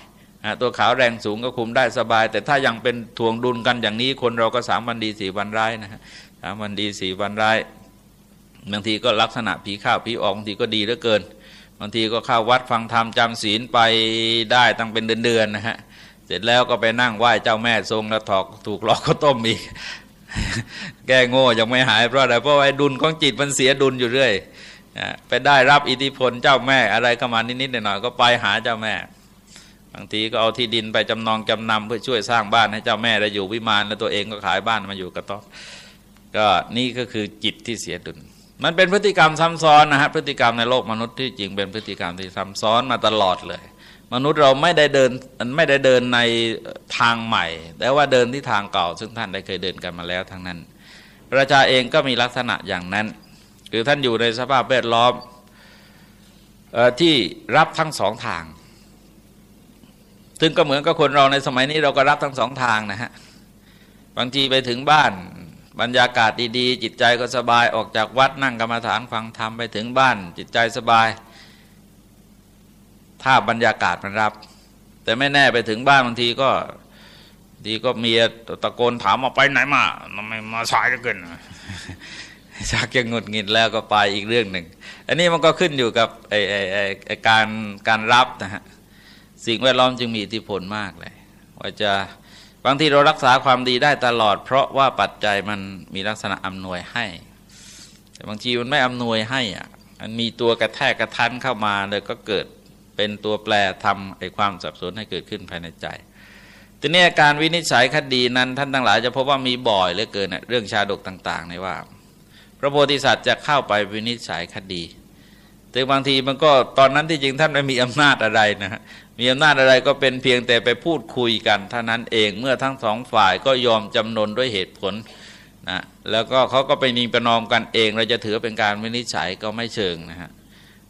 [SPEAKER 1] ตัวขาวแรงสูงก็คุมได้สบาย แต่ถ้ายังเป็นทวงดุลกันอย่างนี้ คนเราก็สามวันดีสี่วันร้ายนะฮะสามวันดีสี่วันร้ายบางทีก็ลักษณะผีข้าวผีออกบางทีก็ดีเหลือเกิน บางทีก็เข้าวัดฟังธรรมจำศีลไปได้ตั้งเป็นเดือนๆนะฮะเสร็จแล้วก็ไปนั่งไหว้เจ้าแม่ทรงแล้วถอกถูกหลอกก็ต้มอีก แก้โง่ยังไม่หายเพราะอะไรเพราะไอ้ดุลของจิตมันเสียดุลอยู่เรื่อยไปได้รับอิทธิพลเจ้าแม่อะไรเข้ามานิดๆหน่อยๆก็ไปหาเจ้าแม่บางทีก็เอาที่ดินไปจำนองจำนำเพื่อช่วยสร้างบ้านให้เจ้าแม่ได้อยู่วิมานแล้วตัวเองก็ขายบ้านมาอยู่กระต๊อบก็นี่ก็คือจิตที่เสียดุล มันเป็นพฤติกรรมซ้ำซ้อนนะฮะพฤติกรรมในโลกมนุษย์ที่จริงเป็นพฤติกรรมที่ซ้ำซ้อนมาตลอดเลย มนุษย์เราไม่ได้เดินไม่ได้เดินในทางใหม่ แต่ว่าเดินที่ทางเก่า ซึ่งท่านได้เคยเดินกันมาแล้วทั้งนั้น ประชาเองก็มีลักษณะอย่างนั้น คือท่านอยู่ในสภาพแวดล้อมที่รับทั้งสองทาง ซึ่งก็เหมือนกับคนเราในสมัยนี้เราก็รับทั้งสองทางนะฮะบางทีไปถึงบ้าน บรรยากาศดีๆ จิตใจก็สบายออกจากวัดนั่งกรรมฐานฟังธรรมไปถึงบ้าน จิตใจสบายถ้าบรรยากาศมันรับ แต่ไม่แน่ไปถึงบ้านบางทีก็ดีก็เมียตะโกนถามมาไปไหนมาทำไมมาสายเกินชักยังงดงิดแล้วก็ไปอีกเรื่องหนึ่ง อันนี้มันก็ขึ้นอยู่กับไอ้ไอ้ไอ้การการรับนะฮะสิ่งแวดล้อมจึงมีอิทธิพลมากเลย ว่าจะ บางทีเรารักษาความดีได้ตลอด เพราะว่าปัจจัยมันมีลักษณะอำนวยให้ แต่บางทีมันไม่อำนวยให้อะมันมีตัวกระแทกกระทันเข้ามาเลยก็เกิดเป็นตัวแปรทำไอ้ความสับสนให้เกิดขึ้นภายในใจทีนี้การวินิจฉัยคดีนั้นท่านทั้งหลายจะพบว่ามีบ่อยเหลือเกินเรื่องชาดกต่างๆในว่า พระโพธิสัตว์จะเข้าไปวินิจฉัยคดี แต่บางทีมันก็ตอนนั้นที่จริงท่านไม่มีอำนาจอะไรนะ มีอำนาจอะไรก็เป็นเพียงแต่ไปพูดคุยกันเท่านั้นเองเมื่อทั้งสองฝ่ายก็ยอมจำนนด้วยเหตุผลนะแล้วก็เขาก็ไปนิงประนอมกันเอง เราจะถือเป็นการวินิจฉัยก็ไม่เชิงนะฮะ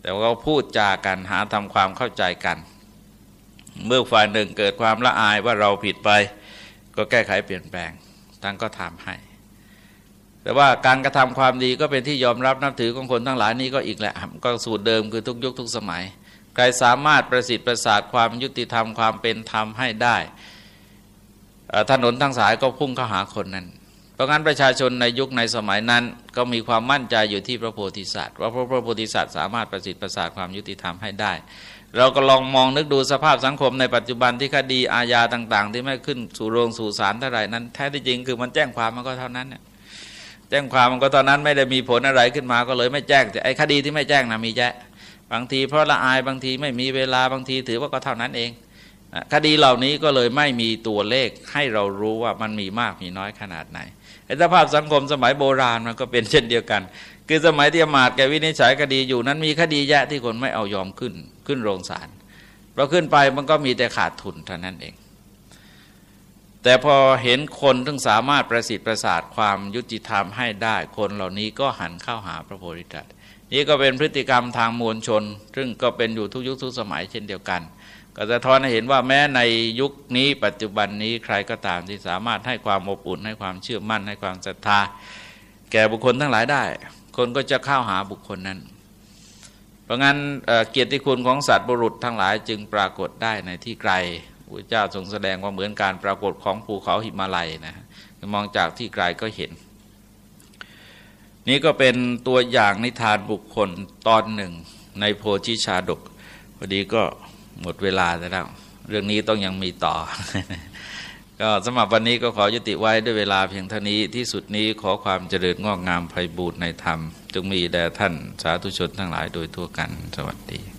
[SPEAKER 1] แต่ว่าพูดจากันหาทำความเข้าใจกัน เมื่อฝ่ายหนึ่งเกิดความละอายว่าเราผิดไป ก็แก้ไขเปลี่ยนแปลงท่านก็ทำให้ แต่ว่าการกระทำความดีก็เป็นที่ยอมรับนับถือของคนทั้งหลายนี้ก็อีกแหละก็สูตรเดิมคือทุกยุคทุกสมัย ใครสามารถประสิทธิ์ประสาทความยุติธรรมความเป็นธรรมให้ได้ถนนทั้งสายก็พุ่งเข้าหาคนนั้น เพราะงั้นประชาชนในยุคในสมัยนั้นก็มีความมั่นใจอยู่ที่พระโพธิสัตว์ว่าพระโพธิสัตว์สามารถประสิทธิ์ประสาทความยุติธรรมให้ได้ เราก็ลองมองนึกดูสภาพสังคมในปัจจุบันที่คดีอาญาต่าง ๆ ที่ไม่ขึ้นสู่โรงสู่ศาลเท่าไหร่นั้นแท้ที่จริงคือมันแจ้งความมันก็เท่านั้นเนี่ยแจ้งความมันก็ตอนนั้นไม่ได้มีผลอะไรขึ้นมาก็เลยไม่แจ้งแต่ไอ้คดีที่ไม่แจ้งนะมีแจ้ บางทีเพราะละอายบางทีไม่มีเวลาบางทีถือว่าก็เท่านั้นเองคดีเหล่านี้ก็เลยไม่มีตัวเลขให้เรารู้ว่ามันมีมากมีน้อยขนาดไหนสภาพสังคมสมัยโบราณมันก็เป็นเช่นเดียวกัน คือสมัยที่อมาตแกวินิจฉัยคดีอยู่นั้นมีคดีแยะที่คนไม่เอายอมขึ้น ขึ้นโรงศาลเราขึ้นไปมันก็มีแต่ขาดทุนเท่านั้นเอง แต่พอเห็นคนทึ่งสามารถประสิทธิ์ประสาทความยุติธรรมให้ได้คนเหล่านี้ก็หันเข้าหาพระโพธิสัตว์ นี่ก็เป็นพฤติกรรมทางมวลชน ซึ่งก็เป็นอยู่ทุกยุคทุกสมัยเช่นเดียวกัน ก็จะทอนให้เห็นว่าแม้ในยุคนี้ปัจจุบันนี้ใครก็ตามที่สามารถให้ความอบอุ่นให้ความเชื่อมั่นให้ความศรัทธา แก่บุคคลทั้งหลายได้ คนก็จะเข้าหาบุคคลนั้น เพราะงั้นเกียรติคุณของสัตว์บุรุษทั้งหลายจึงปรากฏได้ในที่ไกลพระเจ้าทรงแสดงว่าเหมือนการปรากฏของภูเขาหิมาลัยนะมองจากที่ไกลก็เห็น นี่ก็เป็นตัวอย่างนิทานบุคคลตอนหนึ่งในโพชิชาดกพอดีก็หมดเวลาแล้ว เรื่องนี้ต้องยังมีต่อ ก็สำหรับวันนี้ก็ขอยุติไว้ด้วยเวลาเพียงเท่านี้ที่สุดนี้ขอความเจริญงอกงามไพบูรณ์ในธรรมจงมีแด่ท่านสาธุชนทั้งหลายโดยทั่วกันสวัสดี